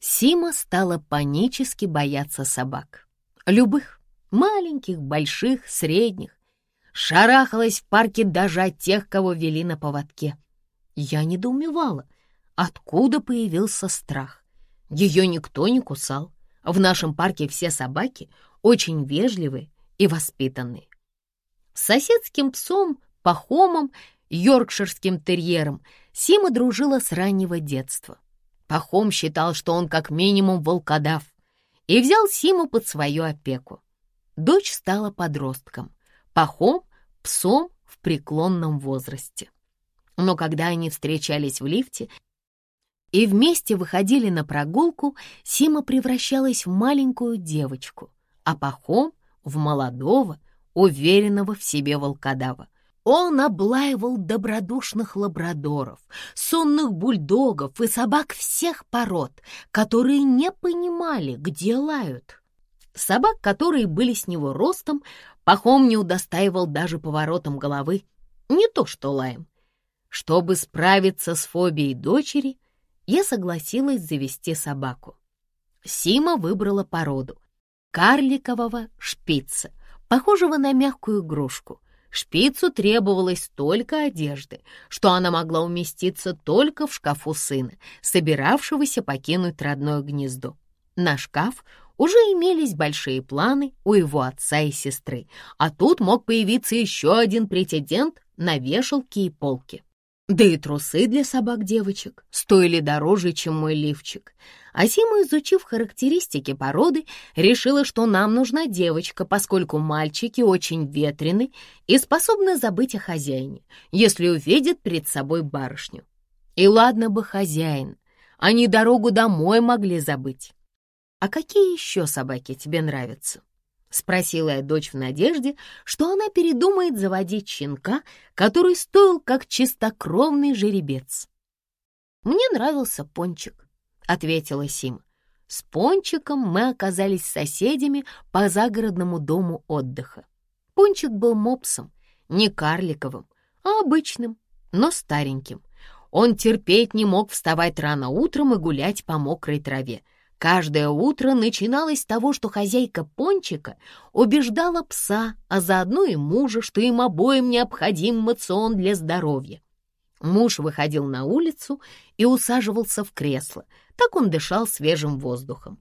Сима стала панически бояться собак. Любых, маленьких, больших, средних. Шарахалась в парке даже от тех, кого вели на поводке. Я недоумевала, откуда появился страх. Ее никто не кусал. В нашем парке все собаки очень вежливые и воспитанные. С соседским псом, пахомом, йоркширским терьером Сима дружила с раннего детства. Пахом считал, что он как минимум волкодав, и взял Симу под свою опеку. Дочь стала подростком, Пахом — псом в преклонном возрасте. Но когда они встречались в лифте и вместе выходили на прогулку, Сима превращалась в маленькую девочку, а Пахом — в молодого, уверенного в себе волкодава. Он облаивал добродушных лабрадоров, сонных бульдогов и собак всех пород, которые не понимали, где лают. Собак, которые были с него ростом, Пахом не удостаивал даже поворотом головы, не то что лаем. Чтобы справиться с фобией дочери, я согласилась завести собаку. Сима выбрала породу — карликового шпица, похожего на мягкую игрушку — Шпицу требовалось столько одежды, что она могла уместиться только в шкафу сына, собиравшегося покинуть родное гнездо. На шкаф уже имелись большие планы у его отца и сестры, а тут мог появиться еще один претендент на вешалки и полки. Да и трусы для собак-девочек стоили дороже, чем мой лифчик. А Сима, изучив характеристики породы, решила, что нам нужна девочка, поскольку мальчики очень ветрены и способны забыть о хозяине, если увидят перед собой барышню. И ладно бы хозяин, они дорогу домой могли забыть. А какие еще собаки тебе нравятся? — спросила я дочь в надежде, что она передумает заводить щенка, который стоил как чистокровный жеребец. «Мне нравился Пончик», — ответила Сима. С Пончиком мы оказались соседями по загородному дому отдыха. Пончик был мопсом, не карликовым, а обычным, но стареньким. Он терпеть не мог вставать рано утром и гулять по мокрой траве — Каждое утро начиналось с того, что хозяйка пончика убеждала пса, а заодно и мужа, что им обоим необходим мацион для здоровья. Муж выходил на улицу и усаживался в кресло, так он дышал свежим воздухом.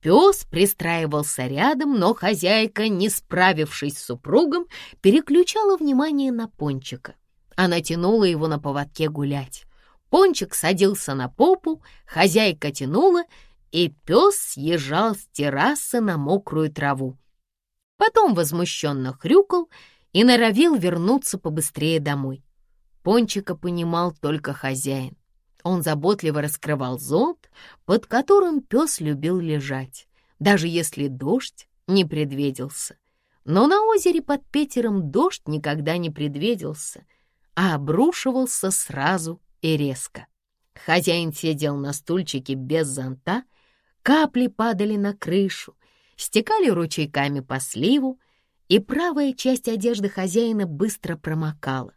Пес пристраивался рядом, но хозяйка, не справившись с супругом, переключала внимание на пончика. Она тянула его на поводке гулять. Пончик садился на попу, хозяйка тянула — и пес съезжал с террасы на мокрую траву. Потом возмущенно хрюкал и норовил вернуться побыстрее домой. Пончика понимал только хозяин. Он заботливо раскрывал зонт, под которым пес любил лежать, даже если дождь не предвиделся. Но на озере под Петером дождь никогда не предвиделся, а обрушивался сразу и резко. Хозяин сидел на стульчике без зонта Капли падали на крышу, стекали ручейками по сливу, и правая часть одежды хозяина быстро промокала.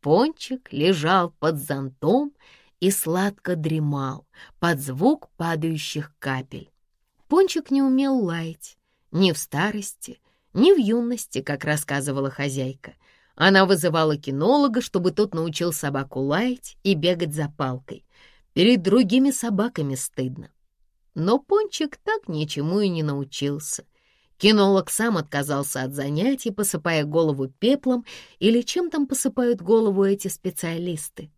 Пончик лежал под зонтом и сладко дремал под звук падающих капель. Пончик не умел лаять ни в старости, ни в юности, как рассказывала хозяйка. Она вызывала кинолога, чтобы тот научил собаку лаять и бегать за палкой. Перед другими собаками стыдно. Но Пончик так ничему и не научился. Кинолог сам отказался от занятий, посыпая голову пеплом или чем там посыпают голову эти специалисты.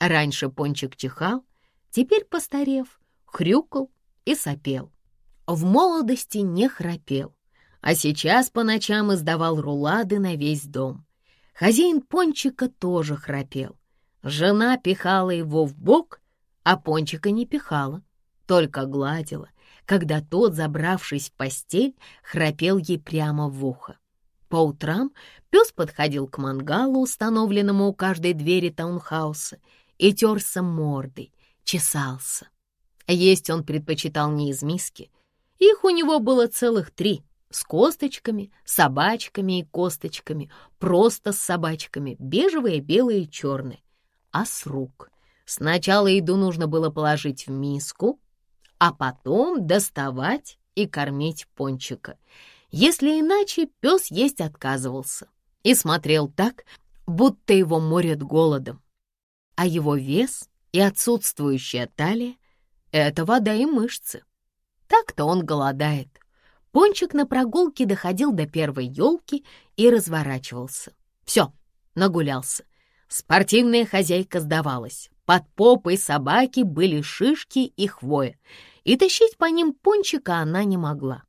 Раньше Пончик чихал, теперь, постарев, хрюкал и сопел. В молодости не храпел, а сейчас по ночам издавал рулады на весь дом. Хозяин Пончика тоже храпел. Жена пихала его в бок, а Пончика не пихала только гладила, когда тот, забравшись в постель, храпел ей прямо в ухо. По утрам пес подходил к мангалу, установленному у каждой двери таунхауса, и терся мордой, чесался. Есть он предпочитал не из миски. Их у него было целых три — с косточками, собачками и косточками, просто с собачками, бежевые, белые и черные. А с рук. Сначала еду нужно было положить в миску, а потом доставать и кормить пончика. Если иначе, пес есть отказывался и смотрел так, будто его морят голодом. А его вес и отсутствующая талия — это вода и мышцы. Так-то он голодает. Пончик на прогулке доходил до первой елки и разворачивался. Все, нагулялся. Спортивная хозяйка сдавалась. Под попой собаки были шишки и хвоя, и тащить по ним пончика она не могла.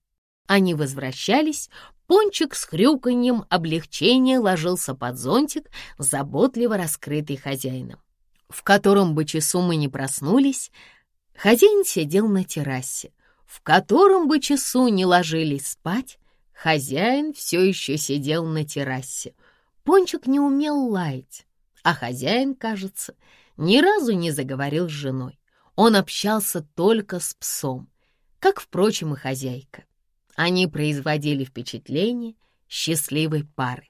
Они возвращались, пончик с хрюканьем облегчения ложился под зонтик, заботливо раскрытый хозяином. В котором бы часу мы не проснулись, хозяин сидел на террасе. В котором бы часу не ложились спать, хозяин все еще сидел на террасе. Пончик не умел лаять, а хозяин, кажется, ни разу не заговорил с женой. Он общался только с псом, как, впрочем, и хозяйка. Они производили впечатление счастливой пары.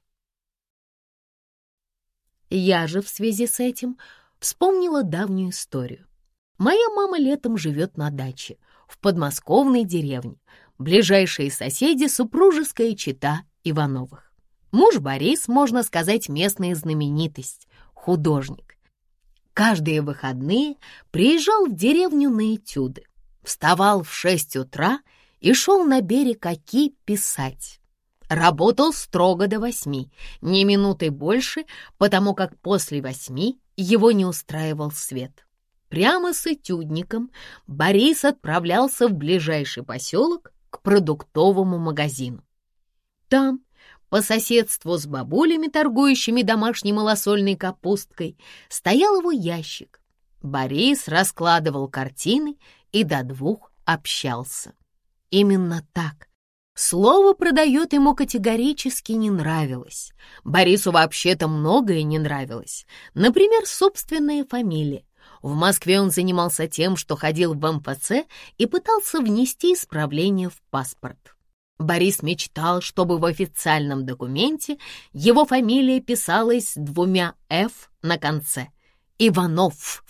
Я же в связи с этим вспомнила давнюю историю. Моя мама летом живет на даче в подмосковной деревне. Ближайшие соседи — супружеская чета Ивановых. Муж Борис, можно сказать, местная знаменитость, художник. Каждые выходные приезжал в деревню на этюды, вставал в шесть утра и шел на берег Оки писать. Работал строго до восьми, ни минуты больше, потому как после восьми его не устраивал свет. Прямо с этюдником Борис отправлялся в ближайший поселок к продуктовому магазину. Там, по соседству с бабулями, торгующими домашней малосольной капусткой, стоял его ящик. Борис раскладывал картины и до двух общался. Именно так. Слово «продает» ему категорически не нравилось. Борису вообще-то многое не нравилось. Например, собственная фамилия. В Москве он занимался тем, что ходил в МФЦ и пытался внести исправление в паспорт. Борис мечтал, чтобы в официальном документе его фамилия писалась двумя «ф» на конце. Иванов.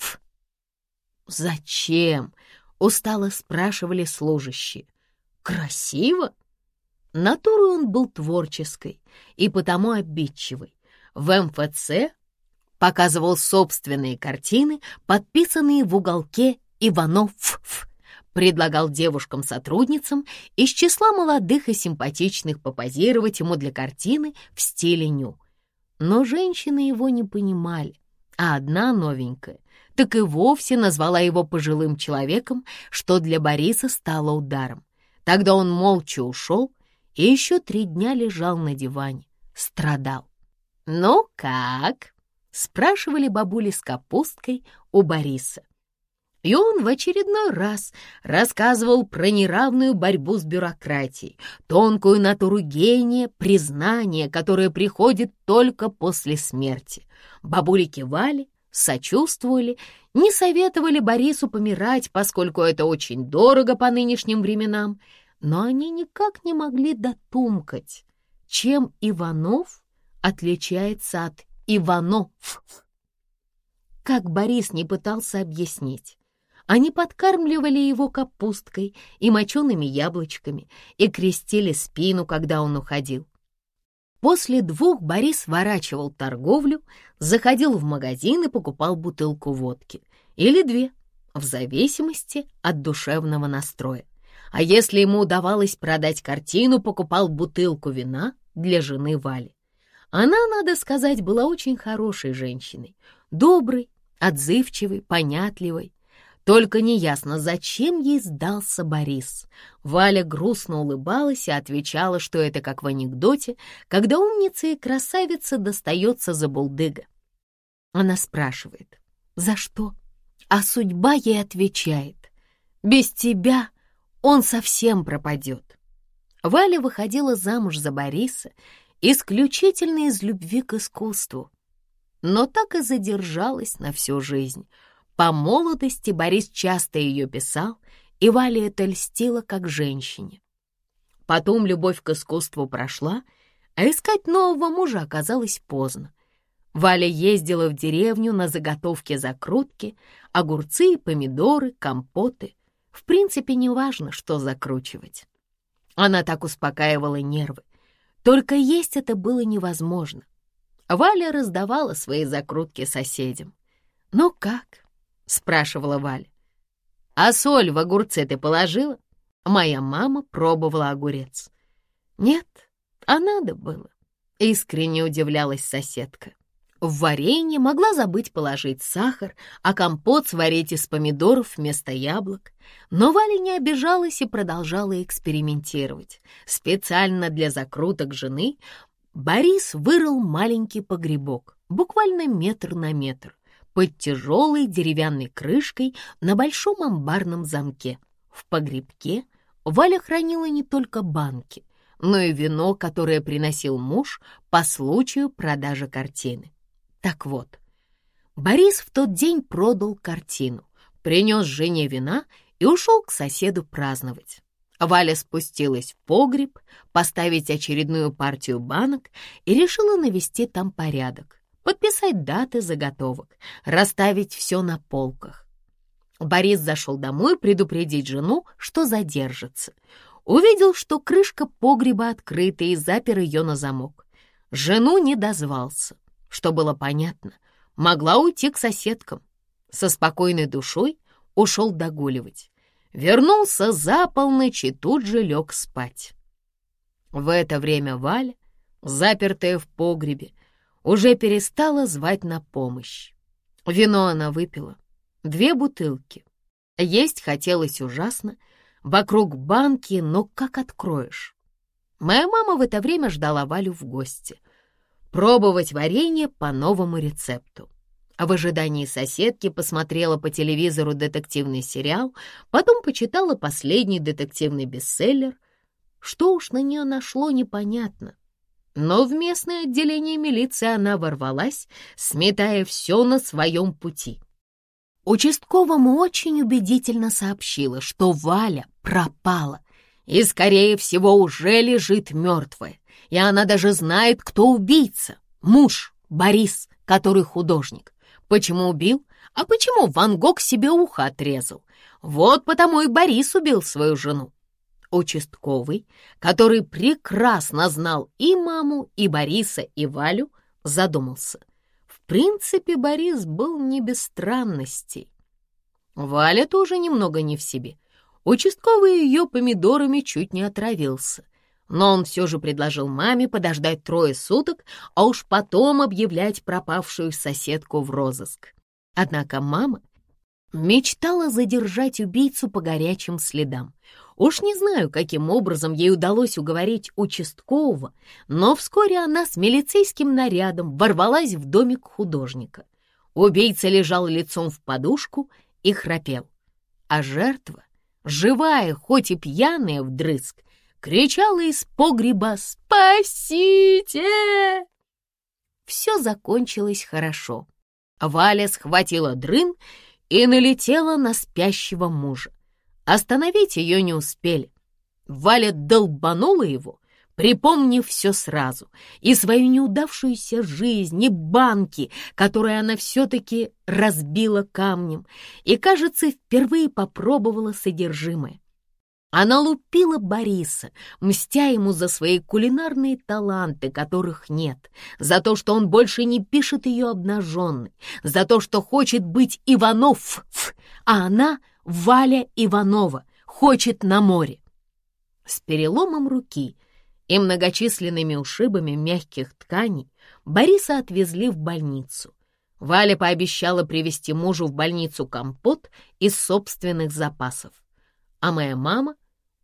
«Зачем?» — устало спрашивали служащие. «Красиво?» Натурой он был творческой и потому обидчивой. В МФЦ показывал собственные картины, подписанные в уголке Иванов, предлагал девушкам-сотрудницам из числа молодых и симпатичных попозировать ему для картины в стиле ню. Но женщины его не понимали, а одна новенькая так и вовсе назвала его пожилым человеком, что для Бориса стало ударом. Тогда он молча ушел и еще три дня лежал на диване, страдал. «Ну как?» спрашивали бабули с капусткой у Бориса. И он в очередной раз рассказывал про неравную борьбу с бюрократией, тонкую натуру гения, признание, которое приходит только после смерти. Бабули кивали, сочувствовали, не советовали Борису помирать, поскольку это очень дорого по нынешним временам, но они никак не могли дотумкать, чем Иванов отличается от Иванов. Как Борис не пытался объяснить, они подкармливали его капусткой и мочеными яблочками и крестили спину, когда он уходил. После двух Борис сворачивал торговлю, заходил в магазин и покупал бутылку водки или две, в зависимости от душевного настроя. А если ему удавалось продать картину, покупал бутылку вина для жены Вали. Она, надо сказать, была очень хорошей женщиной, доброй, отзывчивой, понятливой. Только неясно, зачем ей сдался Борис. Валя грустно улыбалась и отвечала, что это как в анекдоте, когда умница и красавица достается за булдыга. Она спрашивает, за что? А судьба ей отвечает, без тебя он совсем пропадет. Валя выходила замуж за Бориса исключительно из любви к искусству, но так и задержалась на всю жизнь. По молодости Борис часто ее писал, и Валя это льстила как женщине. Потом любовь к искусству прошла, а искать нового мужа оказалось поздно. Валя ездила в деревню на заготовки закрутки, огурцы помидоры, компоты. В принципе, не важно, что закручивать. Она так успокаивала нервы. Только есть это было невозможно. Валя раздавала свои закрутки соседям. «Ну как?» — спрашивала Валя. «А соль в огурце ты положила?» Моя мама пробовала огурец. «Нет, а надо было», — искренне удивлялась соседка. В варенье могла забыть положить сахар, а компот сварить из помидоров вместо яблок. Но Валя не обижалась и продолжала экспериментировать. Специально для закруток жены Борис вырыл маленький погребок, буквально метр на метр, под тяжелой деревянной крышкой на большом амбарном замке. В погребке Валя хранила не только банки, но и вино, которое приносил муж по случаю продажи картины. Так вот, Борис в тот день продал картину, принес жене вина и ушел к соседу праздновать. Валя спустилась в погреб, поставить очередную партию банок и решила навести там порядок, подписать даты заготовок, расставить все на полках. Борис зашел домой предупредить жену, что задержится. Увидел, что крышка погреба открыта и запер ее на замок. Жену не дозвался. Что было понятно, могла уйти к соседкам. Со спокойной душой ушел догуливать. Вернулся за полночь и тут же лег спать. В это время Валя, запертая в погребе, уже перестала звать на помощь. Вино она выпила, две бутылки. Есть хотелось ужасно, вокруг банки, но как откроешь? Моя мама в это время ждала Валю в гости пробовать варенье по новому рецепту. А в ожидании соседки посмотрела по телевизору детективный сериал, потом почитала последний детективный бестселлер. Что уж на нее нашло, непонятно. Но в местное отделение милиции она ворвалась, сметая все на своем пути. Участковому очень убедительно сообщила, что Валя пропала и, скорее всего, уже лежит мертвая и она даже знает, кто убийца. Муж, Борис, который художник. Почему убил? А почему Ван Гог себе ухо отрезал? Вот потому и Борис убил свою жену. Участковый, который прекрасно знал и маму, и Бориса, и Валю, задумался. В принципе, Борис был не без странностей. Валя тоже немного не в себе. Участковый ее помидорами чуть не отравился — но он все же предложил маме подождать трое суток, а уж потом объявлять пропавшую соседку в розыск. Однако мама мечтала задержать убийцу по горячим следам. Уж не знаю, каким образом ей удалось уговорить участкового, но вскоре она с милицейским нарядом ворвалась в домик художника. Убийца лежал лицом в подушку и храпел, а жертва, живая, хоть и пьяная вдрызг, кричала из погреба «Спасите!». Все закончилось хорошо. Валя схватила дрын и налетела на спящего мужа. Остановить ее не успели. Валя долбанула его, припомнив все сразу, и свою неудавшуюся жизнь, и банки, которые она все-таки разбила камнем, и, кажется, впервые попробовала содержимое. Она лупила Бориса, мстя ему за свои кулинарные таланты, которых нет, за то, что он больше не пишет ее обнаженной, за то, что хочет быть Иванов, а она, Валя Иванова, хочет на море. С переломом руки и многочисленными ушибами мягких тканей Бориса отвезли в больницу. Валя пообещала привезти мужу в больницу компот из собственных запасов а моя мама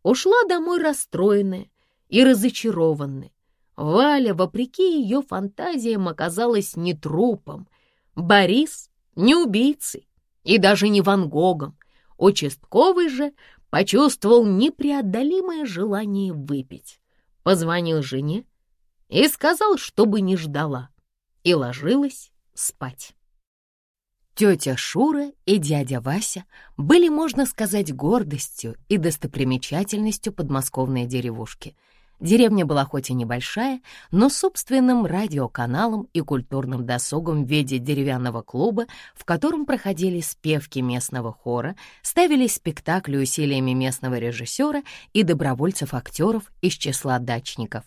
ушла домой расстроенная и разочарованная. Валя, вопреки ее фантазиям, оказалась не трупом. Борис — не убийцей и даже не Ван Гогом. Участковый же почувствовал непреодолимое желание выпить. Позвонил жене и сказал, чтобы не ждала, и ложилась спать. Тетя Шура и дядя Вася были, можно сказать, гордостью и достопримечательностью подмосковной деревушки. Деревня была хоть и небольшая, но собственным радиоканалом и культурным досугом в виде деревянного клуба, в котором проходили спевки местного хора, ставились спектакли усилиями местного режиссера и добровольцев-актеров из числа дачников.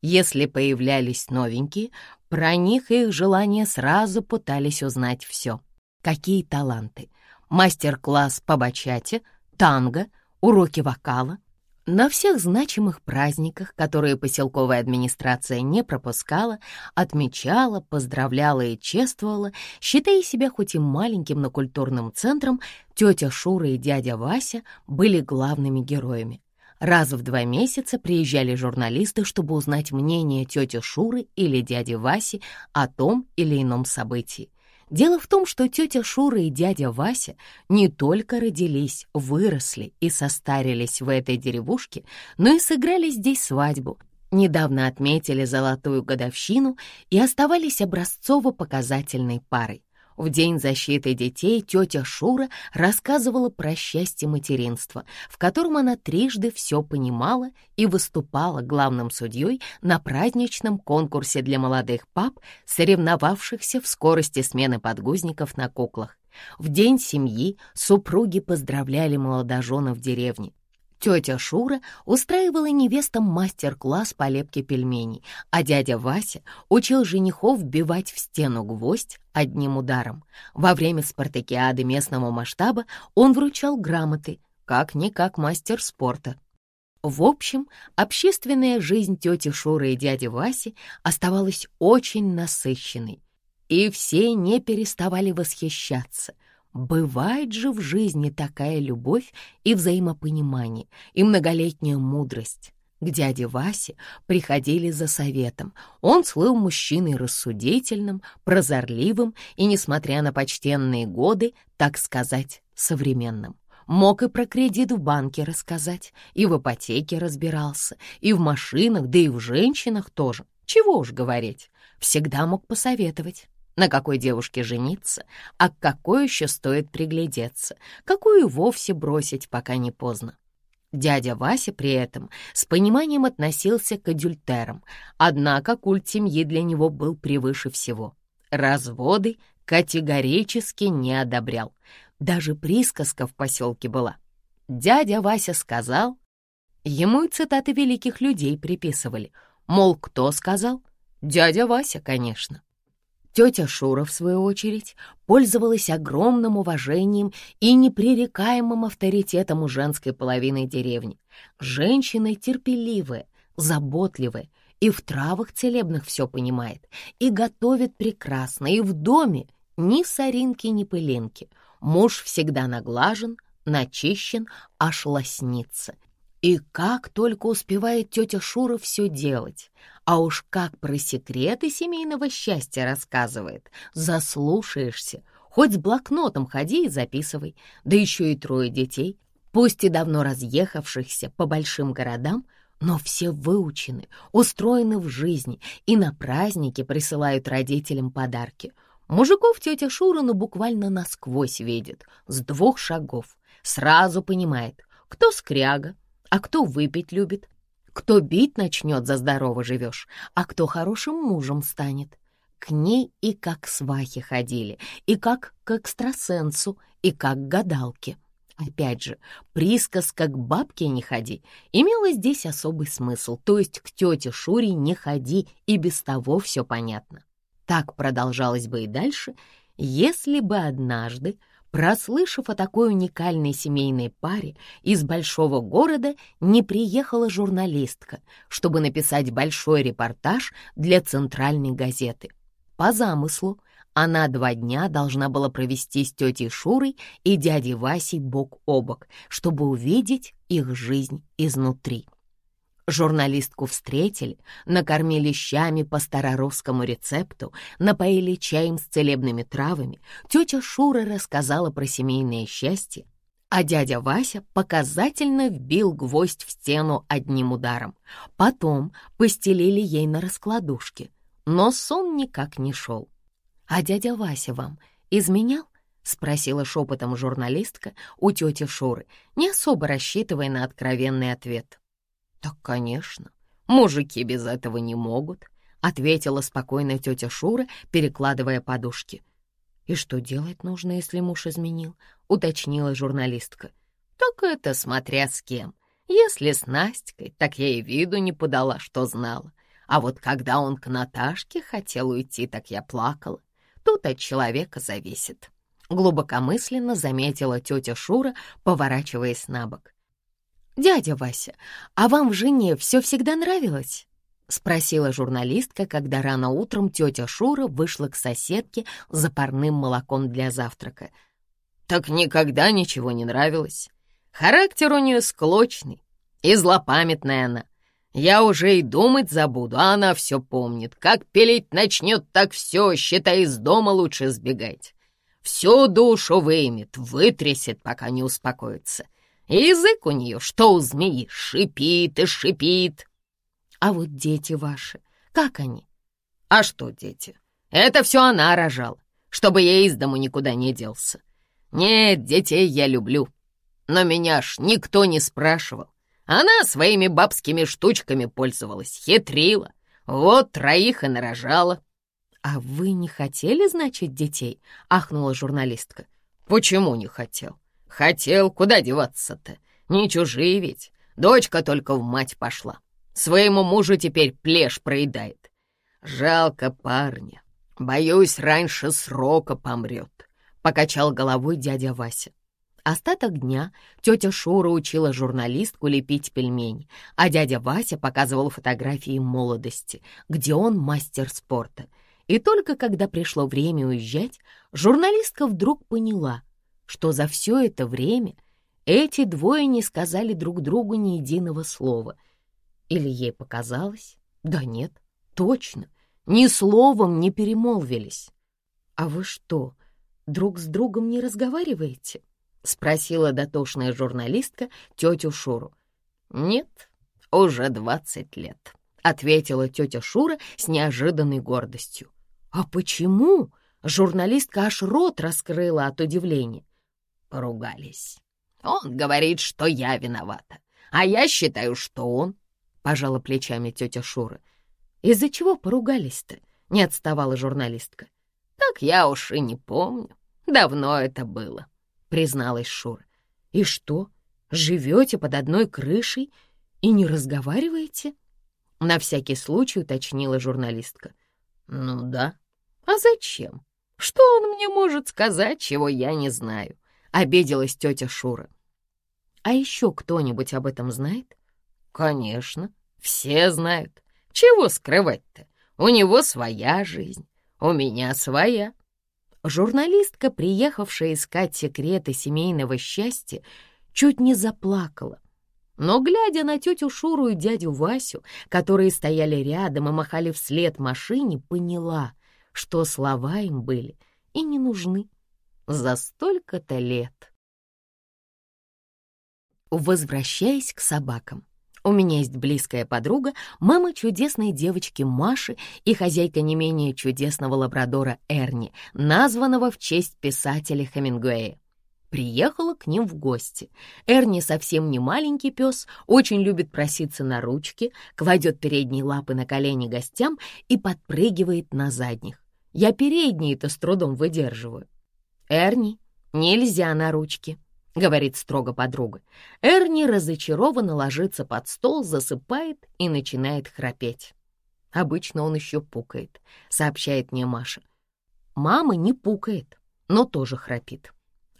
Если появлялись новенькие, про них и их желания сразу пытались узнать все. Какие таланты? Мастер-класс по бачате, танго, уроки вокала, на всех значимых праздниках, которые поселковая администрация не пропускала, отмечала, поздравляла и чествовала, считая себя хоть и маленьким, но культурным центром, тетя Шура и дядя Вася были главными героями. Раз в два месяца приезжали журналисты, чтобы узнать мнение тети Шуры или дяди Васи о том или ином событии. Дело в том, что тетя Шура и дядя Вася не только родились, выросли и состарились в этой деревушке, но и сыграли здесь свадьбу, недавно отметили золотую годовщину и оставались образцово-показательной парой. В День защиты детей тетя Шура рассказывала про счастье материнства, в котором она трижды все понимала и выступала главным судьей на праздничном конкурсе для молодых пап, соревновавшихся в скорости смены подгузников на куклах. В День семьи супруги поздравляли молодоженов деревни. Тетя Шура устраивала невестам мастер-класс по лепке пельменей, а дядя Вася учил женихов вбивать в стену гвоздь одним ударом. Во время спартакиады местного масштаба он вручал грамоты, как-никак мастер спорта. В общем, общественная жизнь тети Шуры и дяди Васи оставалась очень насыщенной, и все не переставали восхищаться — Бывает же в жизни такая любовь и взаимопонимание, и многолетняя мудрость. К дяде Васе приходили за советом. Он слыл мужчиной рассудительным, прозорливым и, несмотря на почтенные годы, так сказать, современным. Мог и про кредит в банке рассказать, и в ипотеке разбирался, и в машинах, да и в женщинах тоже. Чего уж говорить, всегда мог посоветовать на какой девушке жениться, а к какой еще стоит приглядеться, какую вовсе бросить, пока не поздно. Дядя Вася при этом с пониманием относился к адюльтерам, однако культ семьи для него был превыше всего. Разводы категорически не одобрял. Даже присказка в поселке была. Дядя Вася сказал, ему и цитаты великих людей приписывали. Мол, кто сказал? Дядя Вася, конечно. Тетя Шура, в свою очередь, пользовалась огромным уважением и непререкаемым авторитетом у женской половины деревни. Женщина терпеливая, заботливая, и в травах целебных все понимает, и готовит прекрасно, и в доме ни соринки, ни пылинки. Муж всегда наглажен, начищен, аж лоснится. И как только успевает тетя Шура все делать. А уж как про секреты семейного счастья рассказывает. Заслушаешься. Хоть с блокнотом ходи и записывай. Да еще и трое детей, пусть и давно разъехавшихся по большим городам, но все выучены, устроены в жизни и на праздники присылают родителям подарки. Мужиков тетя Шура ну буквально насквозь видит, с двух шагов. Сразу понимает, кто скряга, а кто выпить любит, кто бить начнет, за здорово живешь, а кто хорошим мужем станет. К ней и как к свахе ходили, и как к экстрасенсу, и как к гадалке. Опять же, присказка «к бабке не ходи» имела здесь особый смысл, то есть к тете Шуре не ходи, и без того все понятно. Так продолжалось бы и дальше, если бы однажды Прослышав о такой уникальной семейной паре, из большого города не приехала журналистка, чтобы написать большой репортаж для центральной газеты. По замыслу, она два дня должна была провести с тетей Шурой и дядей Васей бок о бок, чтобы увидеть их жизнь изнутри. Журналистку встретили, накормили щами по старорусскому рецепту, напоили чаем с целебными травами, тетя Шура рассказала про семейное счастье, а дядя Вася показательно вбил гвоздь в стену одним ударом. Потом постелили ей на раскладушке, но сон никак не шел. «А дядя Вася вам изменял?» — спросила шепотом журналистка у тети Шуры, не особо рассчитывая на откровенный ответ. Так, конечно, Мужики без этого не могут», — ответила спокойно тетя Шура, перекладывая подушки. «И что делать нужно, если муж изменил?» — уточнила журналистка. «Так это смотря с кем. Если с Настикой, так я и виду не подала, что знала. А вот когда он к Наташке хотел уйти, так я плакала. Тут от человека зависит». Глубокомысленно заметила тетя Шура, поворачиваясь на бок. «Дядя Вася, а вам в жене все всегда нравилось?» — спросила журналистка, когда рано утром тетя Шура вышла к соседке за парным молоком для завтрака. «Так никогда ничего не нравилось. Характер у нее склочный и злопамятная она. Я уже и думать забуду, а она все помнит. Как пилить начнет, так все, считай, из дома лучше сбегать. Всю душу вымет, вытрясет, пока не успокоится. Язык у нее, что у змеи, шипит и шипит. А вот дети ваши, как они? А что дети? Это все она рожала, чтобы я из дому никуда не делся. Нет, детей я люблю. Но меня ж никто не спрашивал. Она своими бабскими штучками пользовалась, хитрила. Вот троих и нарожала. «А вы не хотели, значит, детей?» — ахнула журналистка. «Почему не хотел? Хотел, куда деваться-то? Не чужие ведь. Дочка только в мать пошла. Своему мужу теперь плешь проедает. Жалко парня. Боюсь, раньше срока помрет», — покачал головой дядя Вася. Остаток дня тетя Шура учила журналистку лепить пельмени, а дядя Вася показывал фотографии молодости, где он мастер спорта. И только когда пришло время уезжать, журналистка вдруг поняла — что за все это время эти двое не сказали друг другу ни единого слова. Или ей показалось? Да нет, точно, ни словом не перемолвились. «А вы что, друг с другом не разговариваете?» — спросила дотошная журналистка тетю Шуру. «Нет, уже двадцать лет», — ответила тетя Шура с неожиданной гордостью. «А почему?» — журналистка аж рот раскрыла от удивления поругались. Он говорит, что я виновата, а я считаю, что он, — пожала плечами тетя Шура. Из-за чего поругались-то? — не отставала журналистка. Так я уж и не помню. Давно это было, — призналась Шура. И что, живете под одной крышей и не разговариваете? На всякий случай уточнила журналистка. Ну да. А зачем? Что он мне может сказать, чего я не знаю? Обиделась тетя Шура. А еще кто-нибудь об этом знает? Конечно, все знают. Чего скрывать-то? У него своя жизнь, у меня своя. Журналистка, приехавшая искать секреты семейного счастья, чуть не заплакала. Но, глядя на тетю Шуру и дядю Васю, которые стояли рядом и махали вслед машине, поняла, что слова им были и не нужны за столько-то лет. Возвращаясь к собакам. У меня есть близкая подруга, мама чудесной девочки Маши и хозяйка не менее чудесного лабрадора Эрни, названного в честь писателя Хемингуэя. Приехала к ним в гости. Эрни совсем не маленький пес, очень любит проситься на ручки, кладет передние лапы на колени гостям и подпрыгивает на задних. Я передние-то с трудом выдерживаю. «Эрни, нельзя на ручки», — говорит строго подруга. Эрни разочарованно ложится под стол, засыпает и начинает храпеть. Обычно он еще пукает, сообщает мне Маша. Мама не пукает, но тоже храпит.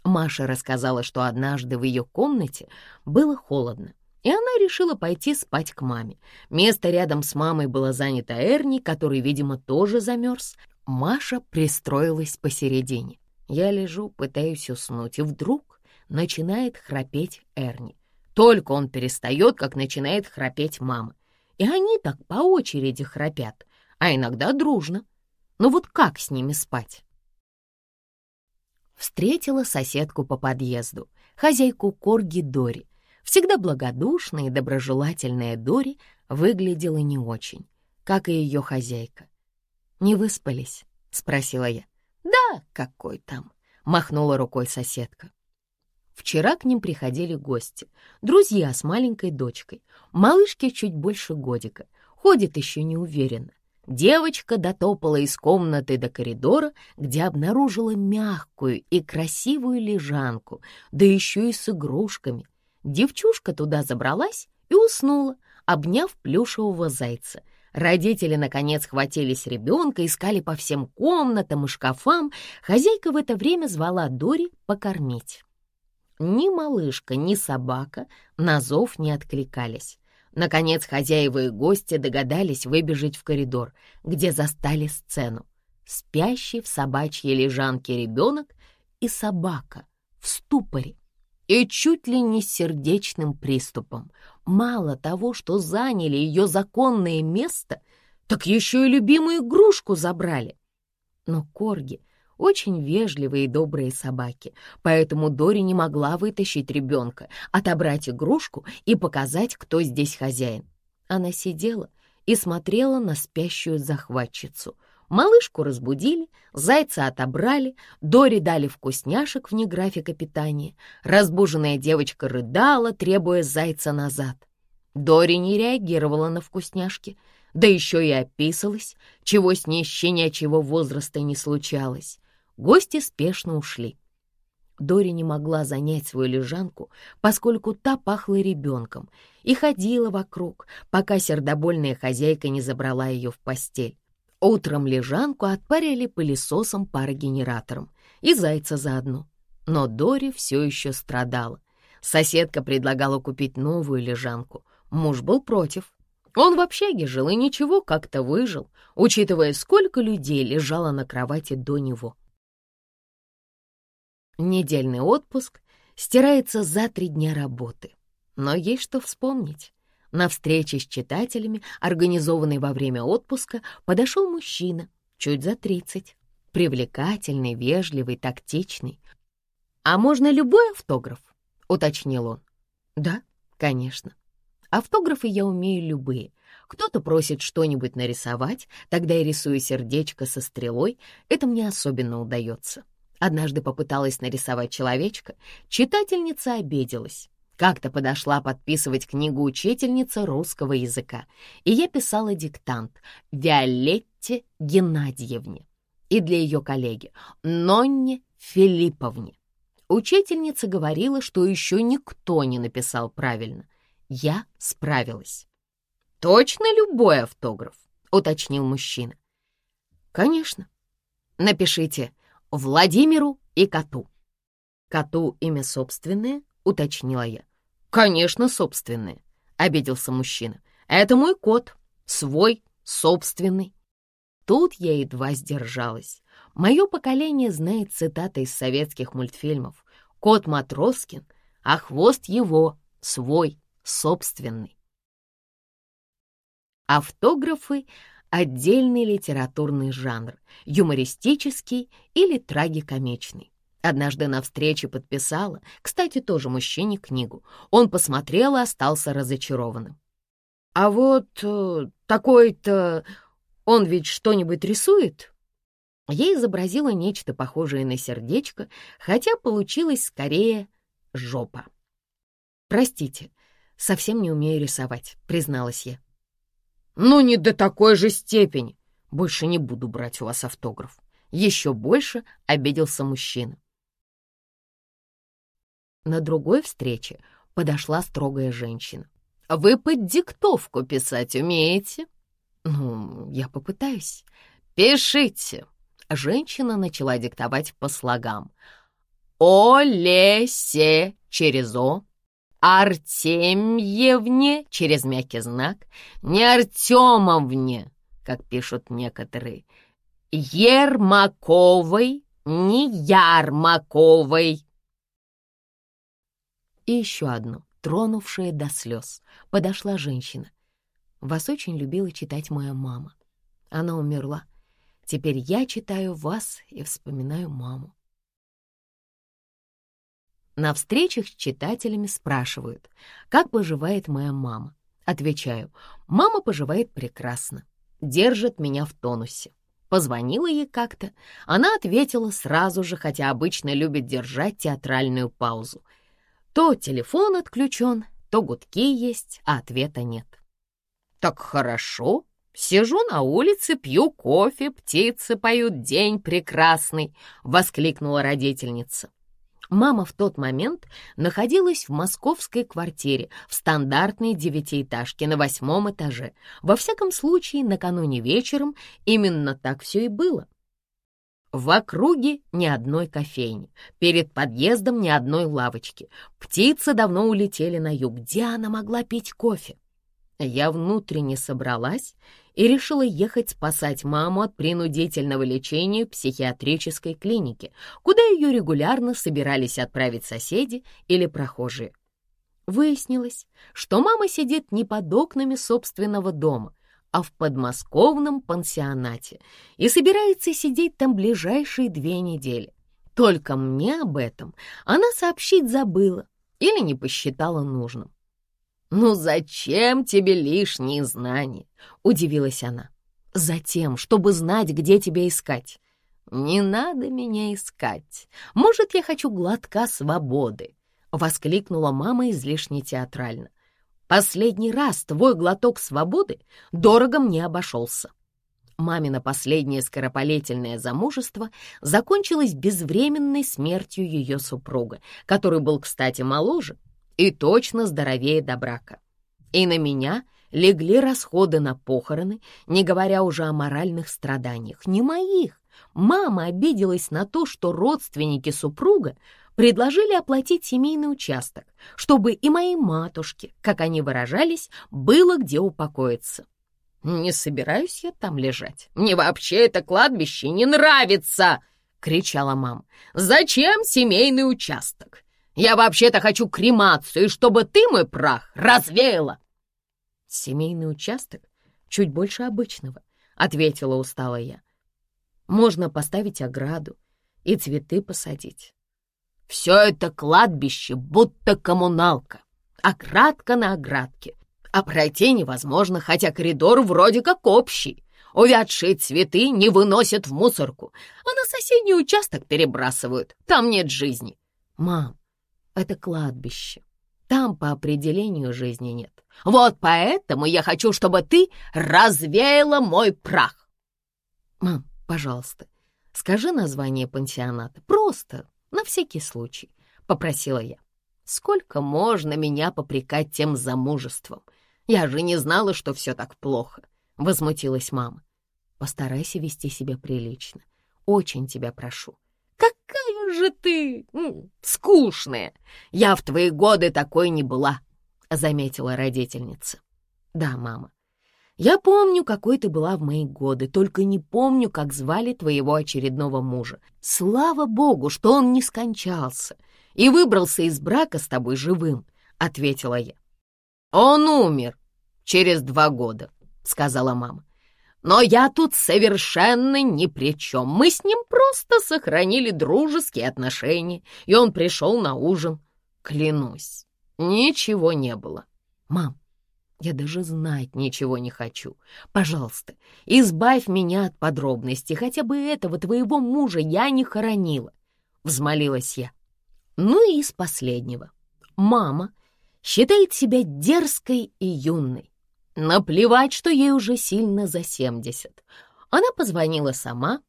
Маша рассказала, что однажды в ее комнате было холодно, и она решила пойти спать к маме. Место рядом с мамой было занято Эрни, который, видимо, тоже замерз. Маша пристроилась посередине. Я лежу, пытаюсь уснуть, и вдруг начинает храпеть Эрни. Только он перестает, как начинает храпеть мама. И они так по очереди храпят, а иногда дружно. Но вот как с ними спать? Встретила соседку по подъезду, хозяйку Корги Дори. Всегда благодушная и доброжелательная Дори выглядела не очень, как и ее хозяйка. «Не выспались?» — спросила я. «Да, какой там!» — махнула рукой соседка. Вчера к ним приходили гости, друзья с маленькой дочкой. Малышке чуть больше годика. ходит еще неуверенно. Девочка дотопала из комнаты до коридора, где обнаружила мягкую и красивую лежанку, да еще и с игрушками. Девчушка туда забралась и уснула, обняв плюшевого зайца. Родители, наконец, хватились ребенка, искали по всем комнатам и шкафам. Хозяйка в это время звала Дори покормить. Ни малышка, ни собака на зов не откликались. Наконец хозяева и гости догадались выбежать в коридор, где застали сцену. Спящий в собачьей лежанке ребенок и собака в ступоре и чуть ли не сердечным приступом. Мало того, что заняли ее законное место, так еще и любимую игрушку забрали. Но корги — очень вежливые и добрые собаки, поэтому Дори не могла вытащить ребенка, отобрать игрушку и показать, кто здесь хозяин. Она сидела и смотрела на спящую захватчицу. Малышку разбудили, зайца отобрали, Дори дали вкусняшек вне графика питания. Разбуженная девочка рыдала, требуя зайца назад. Дори не реагировала на вкусняшки, да еще и описалась, чего с ней щенячьего возраста не случалось. Гости спешно ушли. Дори не могла занять свою лежанку, поскольку та пахла ребенком, и ходила вокруг, пока сердобольная хозяйка не забрала ее в постель. Утром лежанку отпарили пылесосом парогенератором и зайца заодно. Но Дори все еще страдала. Соседка предлагала купить новую лежанку. Муж был против. Он в общаге жил и ничего, как-то выжил, учитывая, сколько людей лежало на кровати до него. Недельный отпуск стирается за три дня работы. Но есть что вспомнить. На встрече с читателями, организованной во время отпуска, подошел мужчина, чуть за тридцать, привлекательный, вежливый, тактичный. «А можно любой автограф?» — уточнил он. «Да, конечно. Автографы я умею любые. Кто-то просит что-нибудь нарисовать, тогда я рисую сердечко со стрелой. Это мне особенно удается. Однажды попыталась нарисовать человечка, читательница обиделась. Как-то подошла подписывать книгу учительница русского языка, и я писала диктант Виолетте Геннадьевне и для ее коллеги Нонне Филипповне. Учительница говорила, что еще никто не написал правильно. Я справилась. «Точно любой автограф?» — уточнил мужчина. «Конечно. Напишите Владимиру и коту. Коту имя собственное, уточнила я. Конечно, собственное, обиделся мужчина. Это мой кот, свой, собственный. Тут я едва сдержалась. Мое поколение знает цитаты из советских мультфильмов. Кот Матроскин, а хвост его свой, собственный. Автографы отдельный литературный жанр, юмористический или трагикомичный. Однажды на встрече подписала, кстати, тоже мужчине, книгу. Он посмотрел и остался разочарованным. «А вот э, такой-то... Он ведь что-нибудь рисует?» Я изобразила нечто похожее на сердечко, хотя получилось скорее жопа. «Простите, совсем не умею рисовать», — призналась я. «Ну, не до такой же степени. Больше не буду брать у вас автограф». Еще больше обиделся мужчина. На другой встрече подошла строгая женщина. «Вы под диктовку писать умеете?» «Ну, я попытаюсь». «Пишите». Женщина начала диктовать по слогам. «О-ле-се» через «о», Артемьевне через мягкий знак, не Артемовне, как пишут некоторые, Ермаковой, не Ярмаковой. И еще одно, тронувшее до слез, подошла женщина. Вас очень любила читать моя мама. Она умерла. Теперь я читаю вас и вспоминаю маму. На встречах с читателями спрашивают, как поживает моя мама. Отвечаю, мама поживает прекрасно, держит меня в тонусе. Позвонила ей как-то, она ответила сразу же, хотя обычно любит держать театральную паузу. То телефон отключен, то гудки есть, а ответа нет. Так хорошо. Сижу на улице, пью кофе, птицы поют «День прекрасный», — воскликнула родительница. Мама в тот момент находилась в московской квартире в стандартной девятиэтажке на восьмом этаже. Во всяком случае, накануне вечером именно так все и было. В округе ни одной кофейни, перед подъездом ни одной лавочки. Птицы давно улетели на юг. Где она могла пить кофе? Я внутренне собралась и решила ехать спасать маму от принудительного лечения в психиатрической клинике, куда ее регулярно собирались отправить соседи или прохожие. Выяснилось, что мама сидит не под окнами собственного дома, а в подмосковном пансионате и собирается сидеть там ближайшие две недели. Только мне об этом она сообщить забыла или не посчитала нужным. «Ну зачем тебе лишние знания?» — удивилась она. «Затем, чтобы знать, где тебя искать». «Не надо меня искать. Может, я хочу глотка свободы», — воскликнула мама излишне театрально. Последний раз твой глоток свободы дорого мне обошелся. Мамино последнее скоропалительное замужество закончилось безвременной смертью ее супруга, который был, кстати, моложе и точно здоровее до брака. И на меня легли расходы на похороны, не говоря уже о моральных страданиях, не моих. Мама обиделась на то, что родственники супруга предложили оплатить семейный участок, чтобы и моей матушке, как они выражались, было где упокоиться. «Не собираюсь я там лежать. Мне вообще это кладбище не нравится!» — кричала мама. «Зачем семейный участок? Я вообще-то хочу кремацию, чтобы ты мой прах развеяла!» «Семейный участок чуть больше обычного», — ответила устала я. «Можно поставить ограду и цветы посадить. Все это кладбище, будто коммуналка, оградка на оградке. А пройти невозможно, хотя коридор вроде как общий. Увядшие цветы не выносят в мусорку, а на соседний участок перебрасывают. Там нет жизни. Мам, это кладбище. Там по определению жизни нет. Вот поэтому я хочу, чтобы ты развеяла мой прах. Мам, пожалуйста, скажи название пансионата. Просто на всякий случай», — попросила я. «Сколько можно меня попрекать тем замужеством? Я же не знала, что все так плохо», — возмутилась мама. «Постарайся вести себя прилично. Очень тебя прошу». «Какая же ты скучная! Я в твои годы такой не была», — заметила родительница. «Да, мама, я помню, какой ты была в мои годы, только не помню, как звали твоего очередного мужа. Слава богу, что он не скончался и выбрался из брака с тобой живым, — ответила я. Он умер через два года, — сказала мама. Но я тут совершенно ни при чем. Мы с ним просто сохранили дружеские отношения, и он пришел на ужин. Клянусь, ничего не было. Мам, я даже знать ничего не хочу. Пожалуйста, избавь меня от подробностей. Хотя бы этого твоего мужа я не хоронила. Взмолилась я. Ну и из последнего. Мама считает себя дерзкой и юной. Наплевать, что ей уже сильно за семьдесят. Она позвонила сама,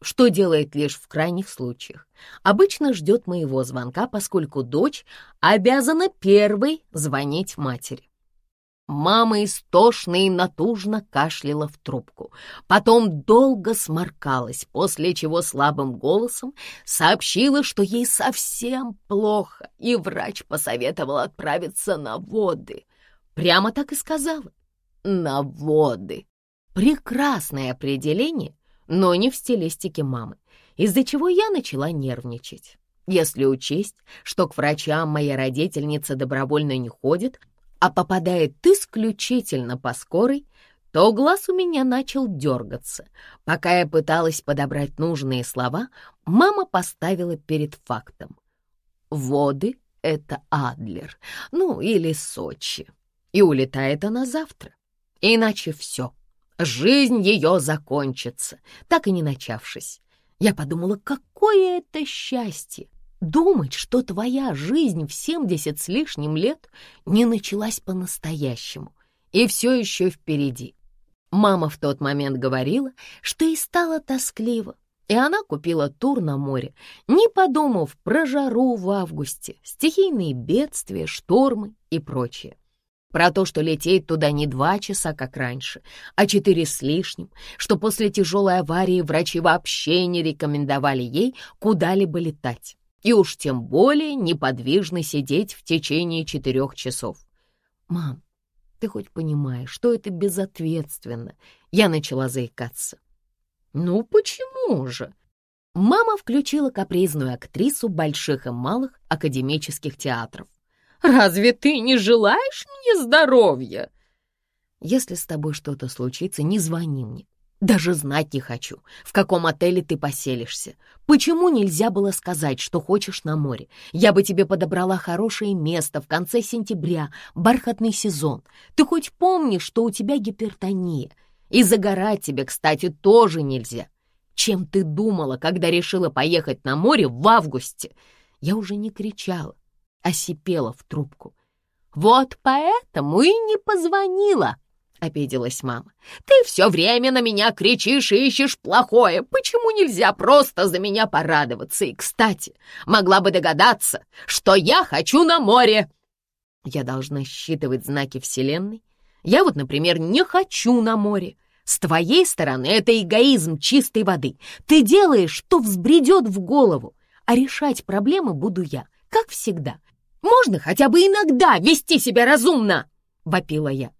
что делает лишь в крайних случаях. Обычно ждет моего звонка, поскольку дочь обязана первой звонить матери. Мама истошно и натужно кашляла в трубку. Потом долго сморкалась, после чего слабым голосом сообщила, что ей совсем плохо, и врач посоветовал отправиться на воды. Прямо так и сказала. На воды. Прекрасное определение, но не в стилистике мамы, из-за чего я начала нервничать. Если учесть, что к врачам моя родительница добровольно не ходит, а попадает исключительно по скорой, то глаз у меня начал дергаться. Пока я пыталась подобрать нужные слова, мама поставила перед фактом. Воды — это Адлер, ну или Сочи. И улетает она завтра. Иначе все, жизнь ее закончится, так и не начавшись. Я подумала, какое это счастье Думать, что твоя жизнь в семьдесят с лишним лет не началась по-настоящему. и все еще впереди. Мама в тот момент говорила, что ей стало тоскливо, и она купила тур на море, не подумав про жару в августе, стихийные бедствия, штормы и прочее. Про то, что лететь туда не два часа, как раньше, а четыре с лишним, что после тяжелой аварии врачи вообще не рекомендовали ей куда-либо летать, и уж тем более неподвижно сидеть в течение четырех часов. «Мам, ты хоть понимаешь, что это безответственно?» Я начала заикаться. «Ну почему же?» Мама включила капризную актрису больших и малых академических театров. «Разве ты не желаешь мне здоровья?» «Если с тобой что-то случится, не звони мне. Даже знать не хочу, в каком отеле ты поселишься. Почему нельзя было сказать, что хочешь на море? Я бы тебе подобрала хорошее место в конце сентября, бархатный сезон. Ты хоть помнишь, что у тебя гипертония? И загорать тебе, кстати, тоже нельзя. Чем ты думала, когда решила поехать на море в августе? Я уже не кричала, а сипела в трубку. Вот поэтому и не позвонила. — обиделась мама. «Ты все время на меня кричишь и ищешь плохое. Почему нельзя просто за меня порадоваться? И, кстати, могла бы догадаться, что я хочу на море!» Я должна считывать знаки Вселенной. Я вот, например, не хочу на море. С твоей стороны это эгоизм чистой воды. Ты делаешь, что взбредет в голову, а решать проблемы буду я, как всегда. Можно хотя бы иногда вести себя разумно!» — вопила я.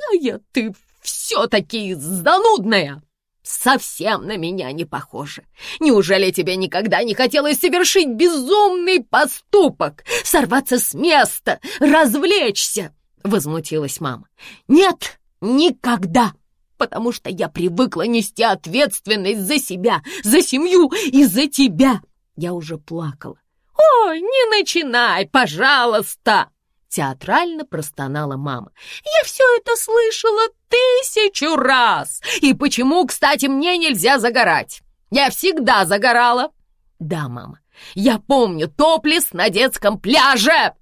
«Какая ты все-таки занудная!» «Совсем на меня не похоже. Неужели тебе никогда не хотелось совершить безумный поступок, сорваться с места, развлечься?» — возмутилась мама. «Нет, никогда!» потому что я привыкла нести ответственность за себя, за семью и за тебя. Я уже плакала. «Ой, не начинай, пожалуйста!» Театрально простонала мама. «Я все это слышала тысячу раз! И почему, кстати, мне нельзя загорать? Я всегда загорала!» «Да, мама, я помню топлес на детском пляже!»